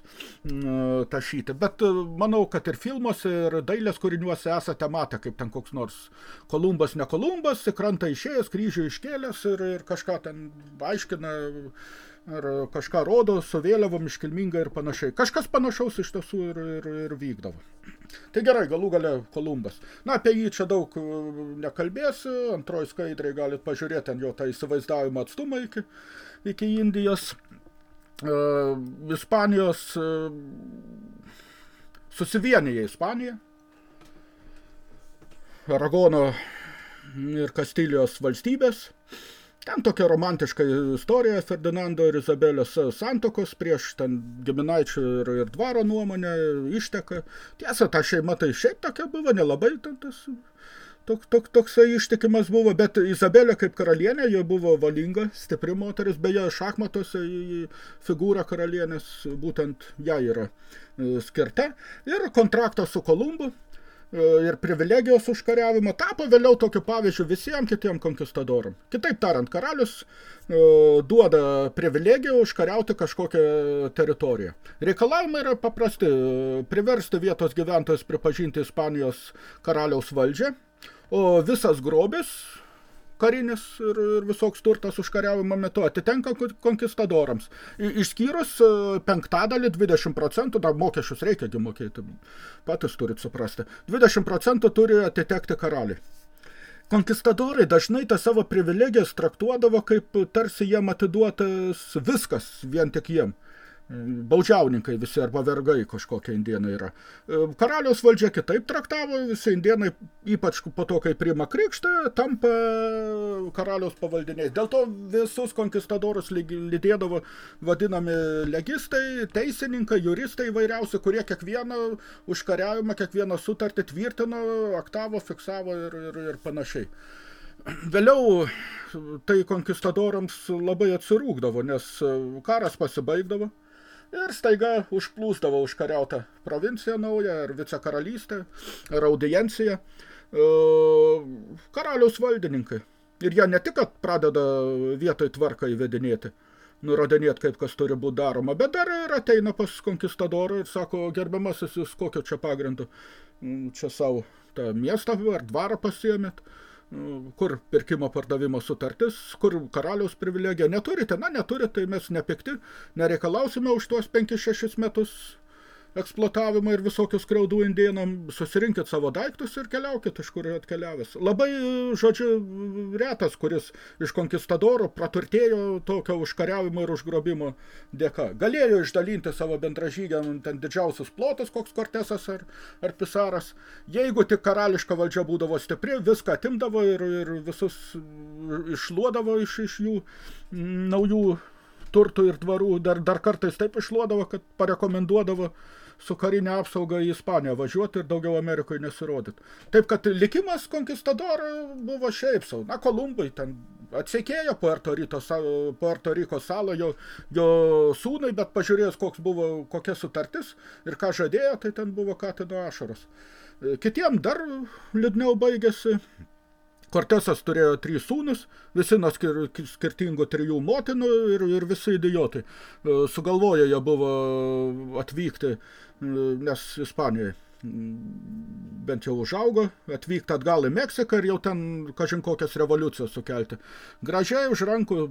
mm, tašyti. Bet e, manau, kad ir filmuose, ir dailės kūriniuose esate matę, kaip ten koks nors Kolumbas, ne Kolumbas, į krantą išėjęs, kryžių iškėlęs ir, ir kažką ten aiškina ar kažką rodo su vėliavom iškilmingai ir panašiai. Kažkas panašaus iš tiesų ir, ir, ir vykdavo. Tai gerai, galų gale Kolumbas. Na, apie jį čia daug e, nekalbėsiu, antroji skaidriai galit pažiūrėti ant jo tą įsivaizdavimą atstumą iki, iki Indijos. Uh, Ispanijos uh, susivienyje Ispanija, Aragono ir Kastilijos valstybės, Ten tokia romantiška istorija Ferdinando ir Izabelės santokos prieš ten giminaičių ir, ir dvaro nuomonę išteka. Tiesa, ta šeima tai šiaip tokia buvo, nelabai ten tas tok, tok, toksai ištikimas buvo, bet Izabelė kaip karalienė, jo buvo valinga, stipri moteris, beje, šachmatuose į figūrą karalienės būtent ją yra e, skirta. Ir kontraktas su Kolumbu ir privilegijos užkariavimo tapo vėliau tokiu pavyzdžiu visiems kitiem konkistadoram. Kitaip tariant, karalius e, duoda privilegiją užkariauti kažkokią teritoriją. Reikalavimai yra paprasti – priversti vietos gyventojus pripažinti Ispanijos karaliaus valdžią, o visas grobis – karinis ir, ir visoks turtas užkariavimo metu atitenka konkistadorams. Išskyrus e, penktadalį 20 procentų, dar mokesčius reikia mokėti, patys turit suprasti, 20 procentų turi atitekti karaliui. Konkistadorai dažnai tą savo privilegijas traktuodavo kaip tarsi jiem atiduotas viskas vien tik jiem baudžiauninkai visi arba vergai kažkokie indienai yra. E, karaliaus valdžia kitaip traktavo, visi indienai, ypač po to, kai priima krikštą, tampa karaliaus pavaldiniais. Dėl to visus konkistadorus lydėdavo vadinami legistai, teisininkai, juristai įvairiausi, kurie kiekvieną užkariavimą, kiekvieną sutartį tvirtino, aktavo, fiksavo ir, ir, ir panašiai. Vėliau tai konkistadorams labai atsirūkdavo, nes karas pasibaigdavo ir staiga užplūsdavo užkariautą provinciją naują, ar vicekaralystę, ar audienciją, e, karaliaus valdininkai. Ir jie ne tik, kad pradeda vietoj tvarką įvedinėti, nurodinėti, kaip kas turi būti daroma, bet dar ir ateina pas konkistadorą ir sako, gerbiamasis, jūs kokio čia pagrindu čia savo tą miestą ar dvarą pasiemėt kur pirkimo pardavimo sutartis, kur karaliaus privilegija. Neturite, na neturite, tai mes nepikti, nereikalausime už tuos 5-6 metus eksploatavimą ir visokius skriaudų indėnam, susirinkit savo daiktus ir keliaukit iš kur atkeliavęs. Labai, žodžiu, retas, kuris iš konkistadoro praturtėjo tokio užkariavimo ir užgrobimo dėka. Galėjo išdalinti savo bendražygiam ten didžiausius plotus, koks Kortesas ar, ar Pisaras. Jeigu tik karališka valdžia būdavo stipri, viską atimdavo ir, ir visus išluodavo iš, iš jų naujų turtų ir dvarų, dar, dar kartais taip išluodavo, kad parekomenduodavo su karinė apsauga į Ispaniją važiuoti ir daugiau Amerikoje nesirodyti. Taip, kad likimas konkistadoro buvo šiaip sau. Na, Kolumbai ten atsikėjo Puerto, Rito, Puerto Riko salą jo, jo sūnai, bet pažiūrėjus, koks buvo, kokia sutartis ir ką žadėjo, tai ten buvo katino ašaros. Kitiem dar liūdniau baigėsi. Kortesas turėjo trys sūnus, visi nuo skir skirtingų trijų motinų ir, ir visi idiotai. Sugalvojo jie buvo atvykti nes Ispanijoje bent jau užaugo, atvykti atgal į Meksiką ir jau ten kažin kokias revoliucijas sukelti. Gražiai už rankų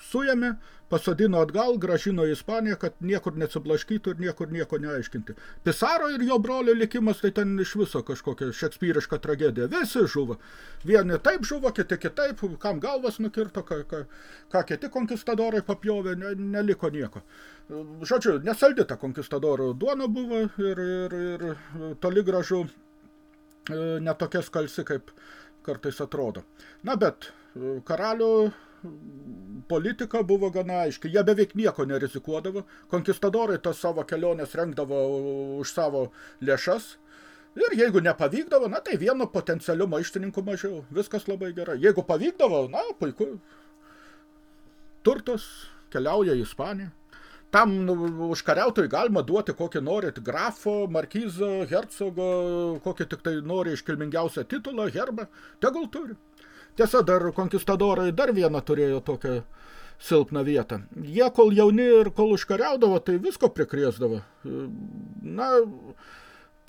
suėmė, pasodino atgal, gražino į Ispaniją, kad niekur nesiblaškytų ir niekur nieko neaiškinti. Pisaro ir jo brolio likimas, tai ten iš viso kažkokia šekspyriška tragedija. Visi žuvo. Vieni taip žuvo, kiti kitaip, kam galvas nukirto, ką, ką, ką kiti konkistadorai papjovė, ne, neliko nieko. Žodžiu, nesaldi ta konkistadorų duona buvo ir, ir, ir toli gražu e, netokia skalsi, kaip kartais atrodo. Na, bet e, karalių politika buvo gana aiški. Jie beveik nieko nerizikuodavo. Konkistadorai tas savo kelionės rengdavo už savo lėšas. Ir jeigu nepavykdavo, na tai vieno potencialiu maištininku mažiau. Viskas labai gerai. Jeigu pavykdavo, na puiku. turtas keliauja į Ispaniją. Tam nu, užkariautojui galima duoti kokį norit grafo, markizo, hercogo, kokį tik tai nori iškilmingiausią titulą, herbą, tegul turi. Tiesa, dar konkistadorai dar vieną turėjo tokią silpną vietą. Jie, kol jauni ir kol užkariaudavo, tai visko prikrėsdavo. Na,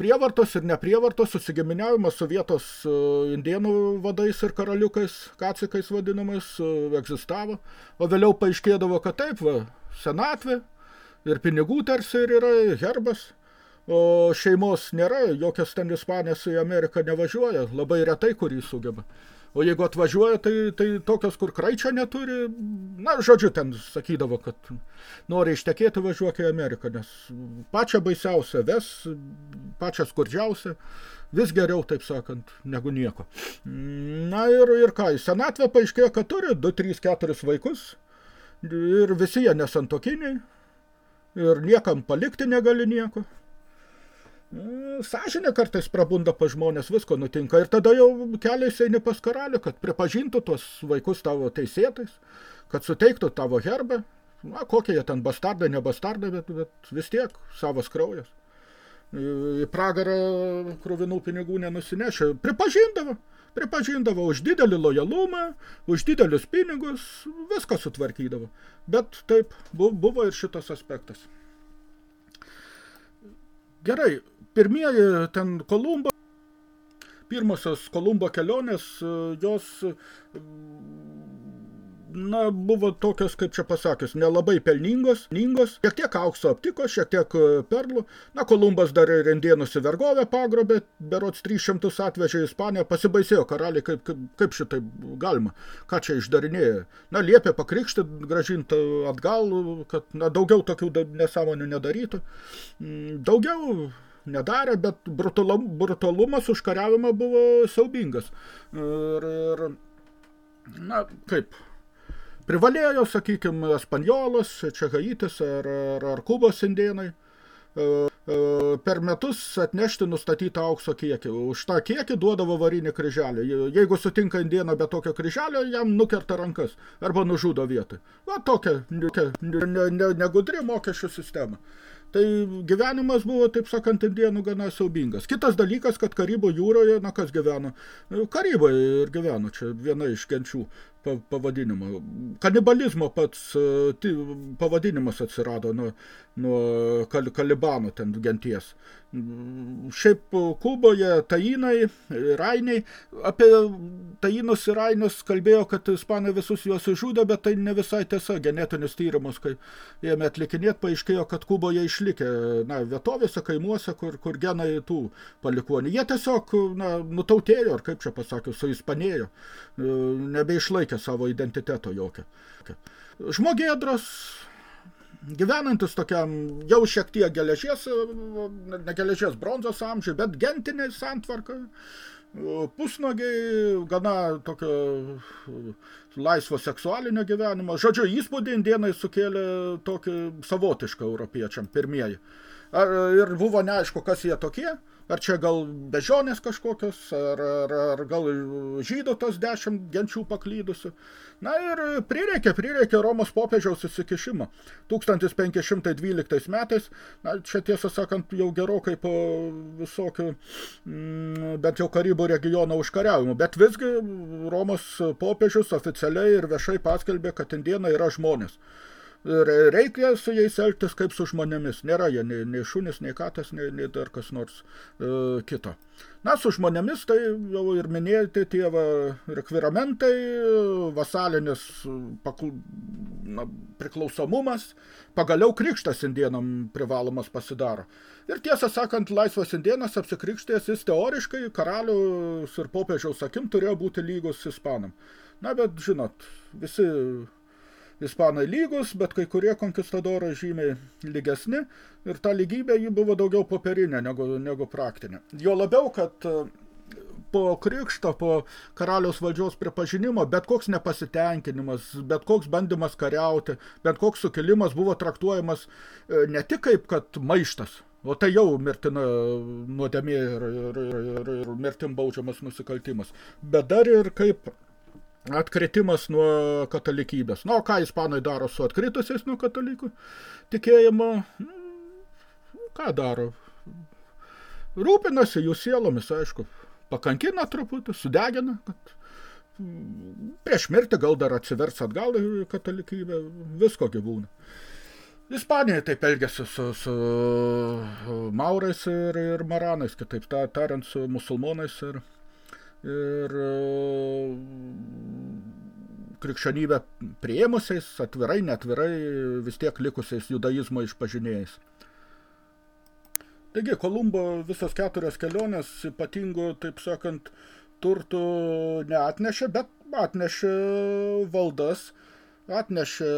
prievartos ir neprievartos susigiminiavimas su vietos e, indienų vadais ir karaliukais, kacikais vadinamais, e, egzistavo, o vėliau paaiškėdavo, kad taip, va, senatvė ir pinigų tarsi ir yra herbas, o šeimos nėra, jokios ten Ispanės į Ameriką nevažiuoja, labai retai kurį sugeba. O jeigu atvažiuoja, tai, tai tokios, kur kraičio neturi, na, žodžiu, ten sakydavo, kad nori ištekėti, važiuok į Ameriką, nes pačią baisiausią ves, pačią skurdžiausią, vis geriau, taip sakant, negu nieko. Na ir, ir ką, senatvė paaiškėjo, kad turi 2, 3, 4 vaikus ir visi jie nesantokiniai ir niekam palikti negali nieko. Sąžinė kartais prabunda pa žmonės, visko nutinka. Ir tada jau keliais eini pas karalių, kad pripažintų tuos vaikus tavo teisėtais, kad suteiktų tavo herbą. Na, kokie jie ten bastardai, ne bastardai, bet, bet vis tiek savas kraujas. Į pragarą kruvinų pinigų nenusinešė. Pripažindavo, pripažindavo už didelį lojalumą, už didelius pinigus, viską sutvarkydavo. Bet taip, buvo ir šitas aspektas. Gerai, pirmieji ten Kolumbo, pirmosios Kolumbo kelionės, e, jos na, buvo tokios, kaip čia pasakius, nelabai pelningos, ningos, šiek tiek aukso aptiko, šiek tiek e, perlų. Na, Kolumbas dar ir indėnus į vergovę pagrobė, berots 300 atvežė į Ispaniją, pasibaisėjo karaliai, kaip, kaip, kaip šitai galima, ką čia išdarinėjo. Na, liepė pakrikšti, gražinti atgal, kad na, daugiau tokių nesąmonių nedarytų. Mm, daugiau nedarė, bet brutalum, brutalumas užkariavimo buvo siaubingas. Ir, ir na, kaip, privalėjo, sakykime, Espanjolas, čia Haitis ar, ar, ar Kubos indėnai, e, e, per metus atnešti nustatytą aukso kiekį. Už tą kiekį duodavo varinį kryželį. Jeigu sutinka indieną be tokio kryželio, jam nukerta rankas arba nužudo vietoj. Va tokia negudri mokesčių sistema. Tai gyvenimas buvo, taip sakant, indienų gana siaubingas. Kitas dalykas, kad Karibų jūroje, na kas gyveno? Karibai ir gyveno, čia viena iš genčių pavadinimo. Kanibalizmo pats e, pavadinimas atsirado nuo, nuo kal, kalibano ten genties. Šiaip Kuboje tainai, rainiai, apie tainus ir rainius kalbėjo, kad ispanai visus juos išžudė, bet tai ne visai tiesa. Genetinis tyrimus, kai ėmė atlikinėti, paaiškėjo, kad Kuboje išlikė na, vietovėse, kaimuose, kur, kur genai tų palikuonių. Jie tiesiog na, nutautėjo, ar kaip čia pasakius, suispanėjo, e, nebeišlaikė netekė savo identiteto jokio. Žmogėdras, gyvenantis tokiam jau šiek tiek geležies, ne geležies bronzos amžiui, bet gentinė santvarka, pusnogiai, gana tokio laisvo seksualinio gyvenimo. Žodžiu, įspūdį indienai sukėlė tokį savotišką europiečiam, pirmieji. Ar, ir buvo neaišku, kas jie tokie, Ar čia gal bežionės kažkokios, ar, ar, ar gal žydų tos dešimt genčių paklydusių. Na ir prireikė, prireikė Romos popiežiaus įsikišimo. 1512 metais, na, čia tiesą sakant, jau gerokai po visokių, mm, bent jau Karibų regiono užkariavimų, bet visgi Romos popiežius oficialiai ir viešai paskelbė, kad indienai yra žmonės reikia su jais elgtis kaip su žmonėmis. Nėra jie nei, nei šunis, nei katas, nei, nei dar kas nors e, kito. Na, su žmonėmis tai jau ir minėjote tie va, rekviramentai, vasalinis pakl... na, priklausomumas, pagaliau krikštas indienam privalomas pasidaro. Ir tiesą sakant, laisvas indienas apsikrikštėjęs, jis teoriškai karalius ir popiežiaus akim turėjo būti lygus ispanam. Na, bet žinot, visi ispanai lygus, bet kai kurie konkistadorai žymiai lygesni ir ta lygybė jį buvo daugiau popierinė negu, negu praktinė. Jo labiau, kad e, po krikšto, po karaliaus valdžios pripažinimo, bet koks nepasitenkinimas, bet koks bandymas kariauti, bet koks sukilimas buvo traktuojamas e, ne tik kaip kad maištas, o tai jau mirtina nuodėmė ir, ir, ir, ir, ir mirtim baudžiamas nusikaltimas, bet dar ir kaip atkritimas nuo katalikybės. Na, o ką ispanai daro su atkritusiais nuo katalikų tikėjimo? Nu, ką daro? Rūpinasi jų sielomis, aišku. Pakankina truputį, sudegina, kad prieš mirtį gal dar atsivers atgal į katalikybę, visko gyvūną. Ispanija taip elgėsi su, su maurais ir, ir maranais, kitaip tariant, su musulmonais ir, ir krikščionybę priėmusiais, atvirai, netvirai, vis tiek likusiais judaizmo išpažinėjais. Taigi, Kolumbo visos keturios kelionės ypatingų, taip sakant, turtų neatnešė, bet atnešė valdas, atnešė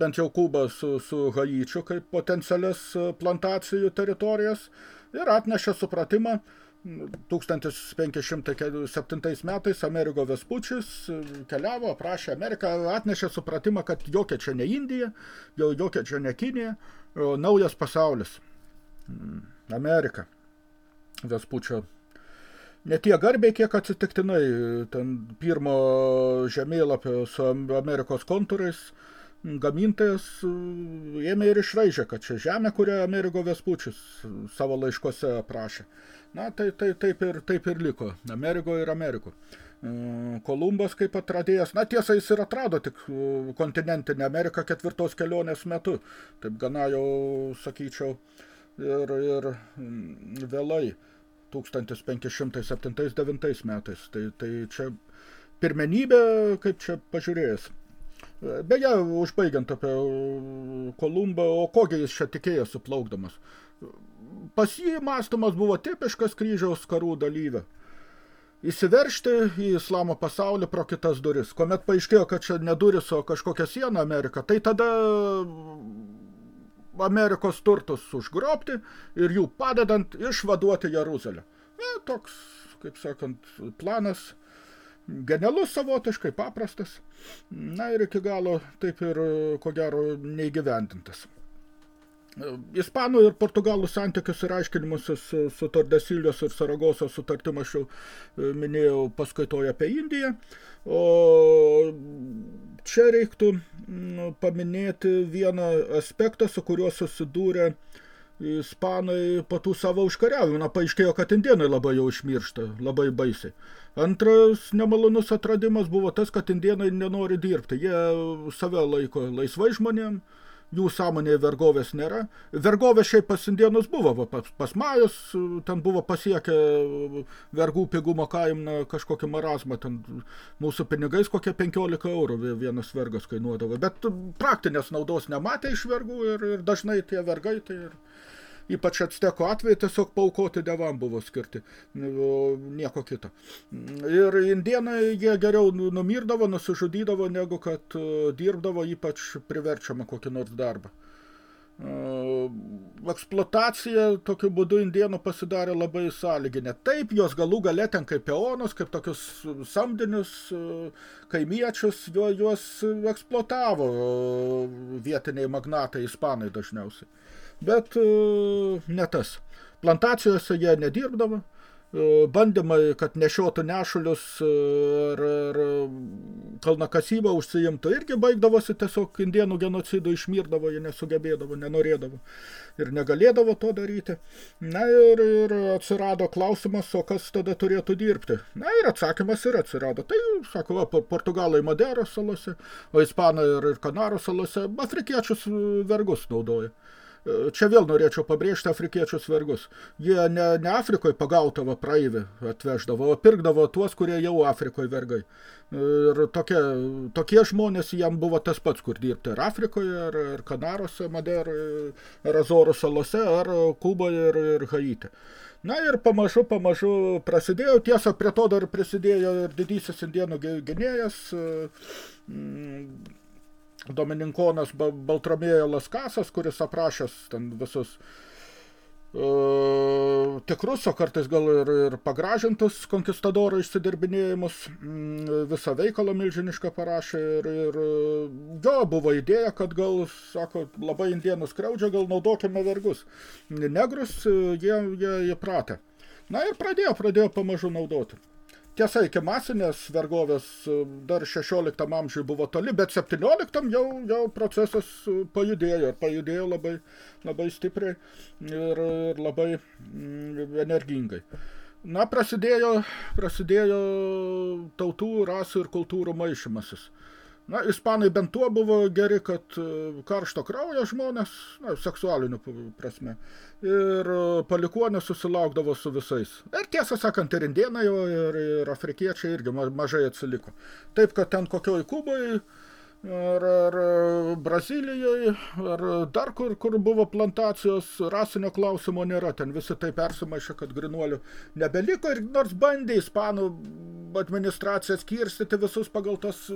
bent jau Kubą su, su Haičiu kaip potencialias plantacijų teritorijas ir atnešė supratimą, 1507 metais Amerigo Vespučius keliavo, aprašė Ameriką, atnešė supratimą, kad jokia čia ne Indija, jau jokia čia ne Kinija, naujas pasaulis. Mm, Amerika. Vespučio ne tiek garbiai, kiek atsitiktinai. Ten pirmo žemėlapio su Amerikos kontūrais gamintojas ėmė ir išraižė, kad čia žemė, kurią Amerigo Vespučius savo laiškose aprašė. Na, tai, tai taip, ir, taip ir liko. Amerikoje ir Ameriko. Mm, Kolumbas kaip atradėjas, na tiesa, jis ir atrado tik mm, kontinentinę Ameriką ketvirtos kelionės metu. Taip gana jau, sakyčiau, ir, ir mm, vėlai, 1507-9 metais. Tai, tai čia pirmenybė, kaip čia pažiūrėjęs. Beje, užbaigiant apie Kolumbą, o kogi jis čia tikėjo suplaukdamas? Pas jį mąstymas buvo tipiškas kryžiaus karų dalyvė. Įsiveršti į islamo pasaulį pro kitas duris. Kuomet paaiškėjo, kad čia ne duris, o kažkokia siena Amerika, tai tada Amerikos turtus užgrobti ir jų padedant išvaduoti Jeruzalę. Na, toks, kaip sakant, planas genialus savotiškai, paprastas. Na ir iki galo taip ir, ko gero, neįgyvendintas. Ispanų ir portugalų santykius ir aiškinimus su, su Tordesilijos ir Saragosos sutartim aš jau e, minėjau paskaitoje apie Indiją. O čia reiktų paminėti vieną aspektą, su kuriuo susidūrė Ispanai po tų savo užkariavimų. Paaiškėjo, kad indienai labai jau išmiršta, labai baisiai. Antras nemalonus atradimas buvo tas, kad indienai nenori dirbti. Jie save laiko laisvai žmonėm, jų sąmonėje vergovės nėra. Vergovė šiaip pas indienus buvo, va, pas, pas Majus, ten buvo pasiekę vergų pigumo kainą kažkokį marazmą, ten mūsų pinigais kokie 15 eurų vienas vergas kainuodavo, bet praktinės naudos nematė iš vergų ir, ir dažnai tie vergai tai ir ypač atsteko atveju tiesiog paukoti devam buvo skirti, nieko kito. Ir indienai jie geriau nu, numirdavo, nusižudydavo, negu kad e, dirbdavo ypač priverčiama kokį nors darbą. E, eksploatacija tokiu būdu indienų pasidarė labai sąlyginė. Taip, jos galų gale ten kaip peonus, kaip tokius samdinius e, kaimiečius, juos eksploatavo vietiniai magnatai, ispanai dažniausiai bet e, ne tas. Plantacijose jie nedirbdavo, e, bandymai, kad nešiotų nešulius e, ir kalnakasybą užsiimtų, irgi baigdavosi tiesiog indienų genocidų išmirdavo, jie nesugebėdavo, nenorėdavo ir negalėdavo to daryti. Na ir, ir atsirado klausimas, o kas tada turėtų dirbti. Na ir atsakymas ir atsirado. Tai, sako, va, Portugalai Maderos salose, o Ispanai ir, ir Kanaro salose afrikiečius vergus naudoja. Čia vėl norėčiau pabrėžti afrikiečius vergus. Jie ne, ne Afrikoje pagautavo praeivį atveždavo, o pirkdavo tuos, kurie jau Afrikoje vergai. Ir tokie, tokie žmonės jam buvo tas pats, kur dirbti ir Afrikoje, ir, ir Kanarose, Maderoje, ir Azorų salose, ar Kuboje ir, ir Haiti. Na ir pamažu, pamažu prasidėjo, tiesa, prie to dar prisidėjo ir didysis indienų gynėjas, Domininkonas Baltramėjo Laskasas, kuris aprašęs ten visus uh, tikrus, o kartais gal ir, ir pagražintus konkistadoro išsidirbinėjimus, mm, visą veikalą milžinišką parašė ir, ir jo buvo idėja, kad gal, sako, labai indienus skriaudžia, gal naudokime vergus. Negrus jie, jie įpratę. Na ir pradėjo, pradėjo pamažu naudoti. Tiesa, iki masinės vergovės dar 16 amžiui buvo toli, bet 17 jau, jau procesas pajudėjo ir pajudėjo labai, labai stipriai ir, ir labai mm, energingai. Na, prasidėjo, prasidėjo tautų, rasų ir kultūrų maišymasis. Na, ispanai bent tuo buvo geri, kad e, karšto kraujo žmonės, na, seksualiniu prasme, ir e, palikuonės susilaukdavo su visais. Ir tiesą sakant, ir indėnai, ir, ir afrikiečiai irgi mažai atsiliko. Taip, kad ten kokioj Kubai, ar, ar Brazilijai, ar dar kur, kur buvo plantacijos, rasinio klausimo nėra. Ten visi taip persimaišė, kad grinuolių nebeliko ir nors bandė ispanų administracija skirstyti visus pagal tas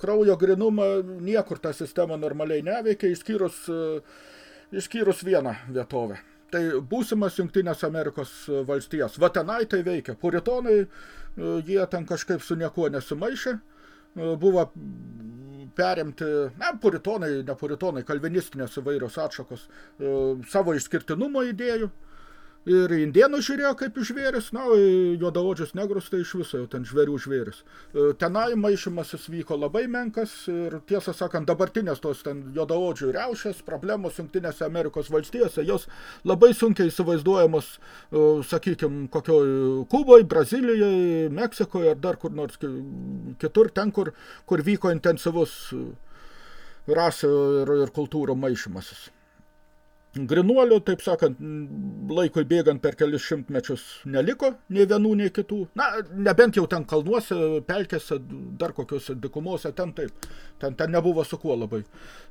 kraujo grinumą, niekur ta sistema normaliai neveikia, išskyrus, išskyrus vieną vietovę. Tai būsimas Jungtinės Amerikos valstijas. Va tenai tai veikia. Puritonai, jie ten kažkaip su niekuo nesimaišė. Buvo perimti, na, puritonai, ne puritonai, kalvinistinės įvairios atšakos, savo išskirtinumo idėjų ir indienų žiūrėjo kaip žvėris, na, juodaodžius negrus tai iš viso jau ten žvėrių žvėris. E, tenai maišymasis vyko labai menkas ir tiesą sakant, dabartinės tos ten juodaodžių riaušės, problemos Jungtinėse Amerikos valstijose, jos labai sunkiai įsivaizduojamos, e, sakykime, kokioj Kuboje, Brazilijoje, Meksikoje ar dar kur nors kitur, ten, kur, kur vyko intensyvus rasių ir, ir kultūrų maišymasis. Grinuolių, taip sakant, laikui bėgant per kelis šimtmečius neliko nei vienų, nei kitų. Na, nebent jau ten kalnuose, pelkėse, dar kokiuose dikumose, ten taip. Ten, ten nebuvo su kuo labai,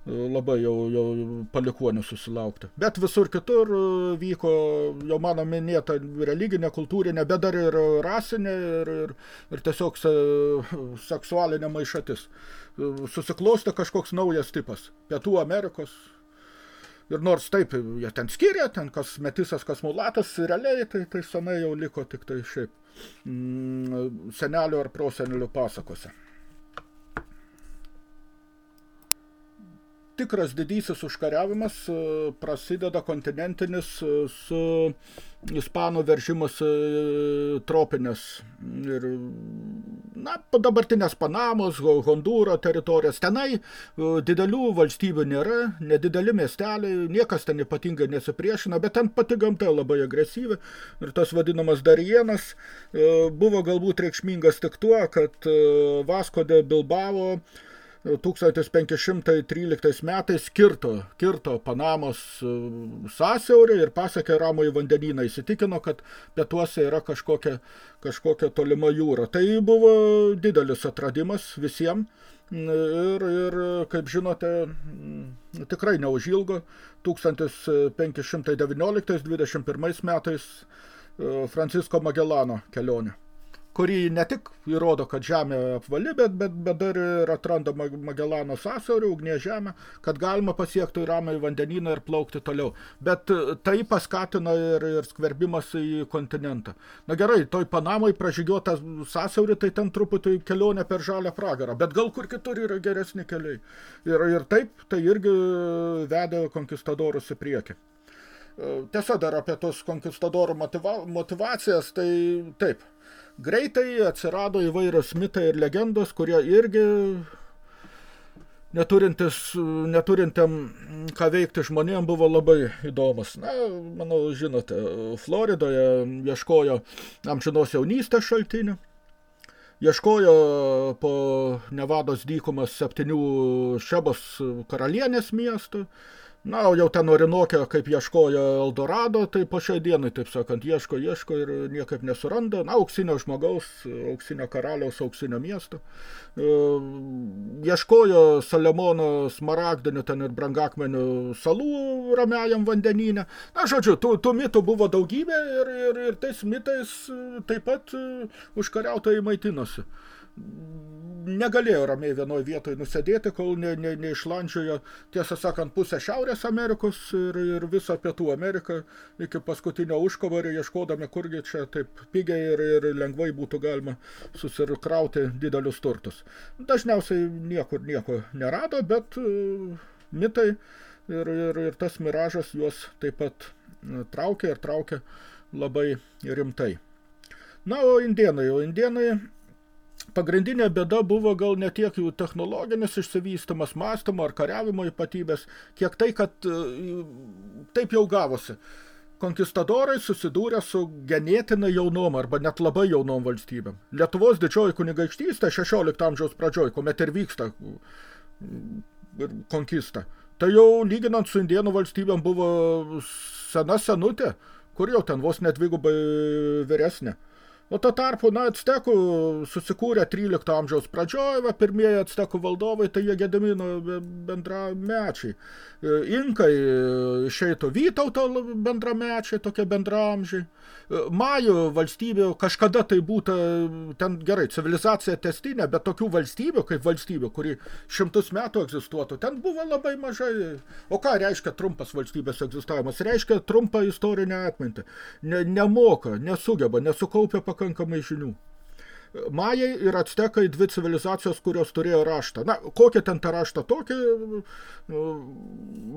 labai jau, jau palikuonių susilaukti. Bet visur kitur vyko jau mano minėta religinė, kultūrinė, bet dar ir rasinė ir, ir, ir tiesiog seksualinė maišatis. Susiklosti kažkoks naujas tipas. Pietų Amerikos, Ir nors taip, jie ten skiria, ten kas metisas, kas mulatas, realiai tai, tai senai jau liko tik tai šiaip mm, senelio ar prosenelio pasakose. Tikras didysis užkariavimas e, prasideda kontinentinis e, su ispanų veržimas tropinės ir na, dabartinės Panamos, Hondūro teritorijos. Tenai didelių valstybių nėra, nedideli miesteliai, niekas ten ypatingai nesipriešina, bet ten pati gamta labai agresyvi ir tas vadinamas Darienas buvo galbūt reikšmingas tik tuo, kad Vasko de Bilbao 1513 metais kirto, kirto Panamos e, sąsiaurį ir pasakė Ramųjį vandenyną, įsitikino, kad pietuose yra kažkokia, kažkokia tolima jūra. Tai buvo didelis atradimas visiems ir, ir kaip žinote, tikrai neužilgo, 1519-21 metais e, Francisko Magelano kelionė kurį ne tik įrodo, kad Žemė apvali, bet, bet, bet dar ir atranda Magelano sąsiaurį, ugnie Žemę, kad galima pasiekti ramai vandenyną ir plaukti toliau. Bet tai paskatina ir, ir skverbimas į kontinentą. Na gerai, toj Panamai pražygiuota sąsiaurį, tai ten truputį kelionė per žalę pragarą, bet gal kur kitur yra geresni keliai. Ir, ir taip, tai irgi vedė konkistadorus į priekį. Tiesa, dar apie tos konkistadorų motiva motivacijas, tai taip, Greitai atsirado įvairios mitai ir legendos, kurie irgi neturintis, neturintiem ką veikti žmonėm buvo labai įdomus. Na, manau, žinote, Floridoje ieškojo amžinos jaunystės šaltinių, ieškojo po Nevados dykumas septynių Šebos karalienės miestų, Na, o jau ten Orinokė, kaip ieškojo Eldorado, tai po šiai dienai, taip sakant, ieško, ieško ir niekaip nesuranda. Na, auksinio žmogaus, auksinio karaliaus, auksinio miesto. E, ieškojo Salemono smaragdinių ten ir brangakmenių salų ramiajam vandenyne. Na, žodžiu, tų, tų mitų buvo daugybė ir, ir, ir tais mitais taip pat užkariautojai maitinosi negalėjo ramiai vienoj vietoj nusėdėti, kol ne, ne, neišlandžiojo, tiesą sakant, pusę Šiaurės Amerikos ir, ir visą Pietų Ameriką iki paskutinio užkovario, ieškodami, kurgi čia taip pigiai ir, ir lengvai būtų galima susirkrauti didelius turtus. Dažniausiai niekur nieko nerado, bet uh, mitai ir, ir, ir tas miražas juos taip pat traukė ir traukė labai rimtai. Na, o indienai, o indienai pagrindinė bėda buvo gal ne tiek jų technologinis išsivystymas, mąstymo ar kariavimo ypatybės, kiek tai, kad e, taip jau gavosi. Konkistadorai susidūrė su genėtinai jaunom arba net labai jaunom valstybėm. Lietuvos didžioji kunigaikštystė 16 amžiaus pradžioj, kuomet ir vyksta konkista. Tai jau lyginant su indienų valstybėm buvo sena senutė, kur jau ten vos net dvigubai vyresnė. O to tarpu, na, actekų susikūrė 13 amžiaus pradžioje, va, pirmieji actekų valdovai, tai jie Gedimino bendramečiai. E, Inkai išeito Vytauto bendramečiai, tokie bendramžiai. Majų valstybių kažkada tai būta, ten gerai, civilizacija testinė, bet tokių valstybių kaip valstybių, kuri šimtus metų egzistuotų, ten buvo labai mažai. O ką reiškia trumpas valstybės egzistavimas? Reiškia trumpą istorinę atmintį. Ne, nemoka, nesugeba, nesukaupia pakankamai žinių. Majai ir actekai dvi civilizacijos, kurios turėjo raštą. Na, kokie ten tą raštą tokį,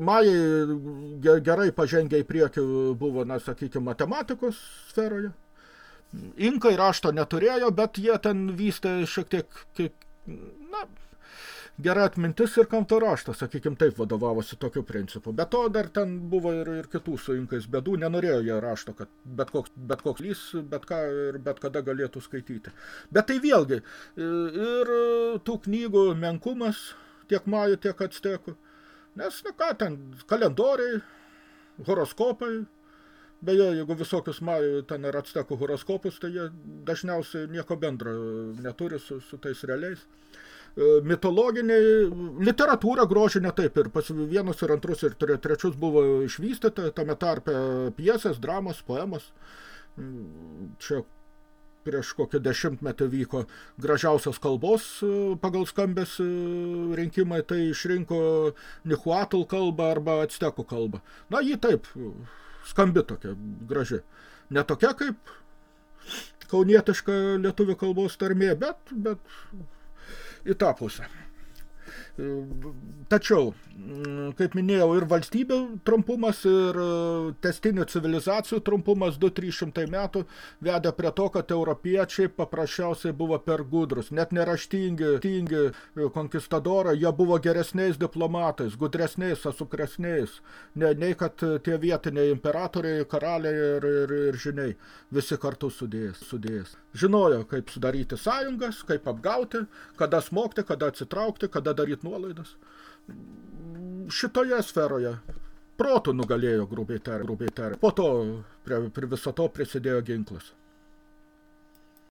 Majai gerai pažengę į priekį buvo, na, sakykime, matematikos sferoje. Inkai rašto neturėjo, bet jie ten vystė šiek tiek, kiek, na, gera atmintis ir kam to raštas, sakykim, taip vadovavosi tokiu principu. Bet to dar ten buvo ir, ir kitų su inkais bėdų, nenorėjo jie rašto, kad bet koks, bet koks lys, bet ką ir bet kada galėtų skaityti. Bet tai vėlgi, ir tų knygų menkumas tiek majų, tiek atstekų. Nes, na ką ten, kalendoriai, horoskopai, Beje, jeigu visokius majų ten ir atstekų horoskopus, tai jie dažniausiai nieko bendro neturi su, su tais realiais. E, mitologiniai, literatūra grožinė taip ir pas vienus ir antrus ir trečius buvo išvystyta, tame tarpe pjesės, dramos, poemos. Čia prieš kokį dešimtmetį vyko gražiausios kalbos e, pagal skambės rinkimai, tai išrinko Nihuatl kalbą arba Actekų kalbą. Na, jį taip, skambi tokia, graži. Ne tokia kaip kaunietiška lietuvių kalbos tarmė, bet, bet į tą pusę. Tačiau, kaip minėjau, ir valstybių trumpumas, ir e, testinių civilizacijų trumpumas 2-300 metų vedė prie to, kad europiečiai paprasčiausiai buvo per gudrus, net neraštingi, tingi konkistadorai, jie buvo geresniais diplomatais, gudresniais, asukresniais, ne, nei kad tie vietiniai imperatoriai, karaliai ir, ir, ir žiniai, visi kartu sudėjęs. sudėjęs. Žinojo, kaip sudaryti sąjungas, kaip apgauti, kada smokti, kada atsitraukti, kada daryti nuolaidas. Šitoje sferoje protų nugalėjo grubiai tar, grubiai tar. Po to prie, prie viso to prisidėjo ginklas.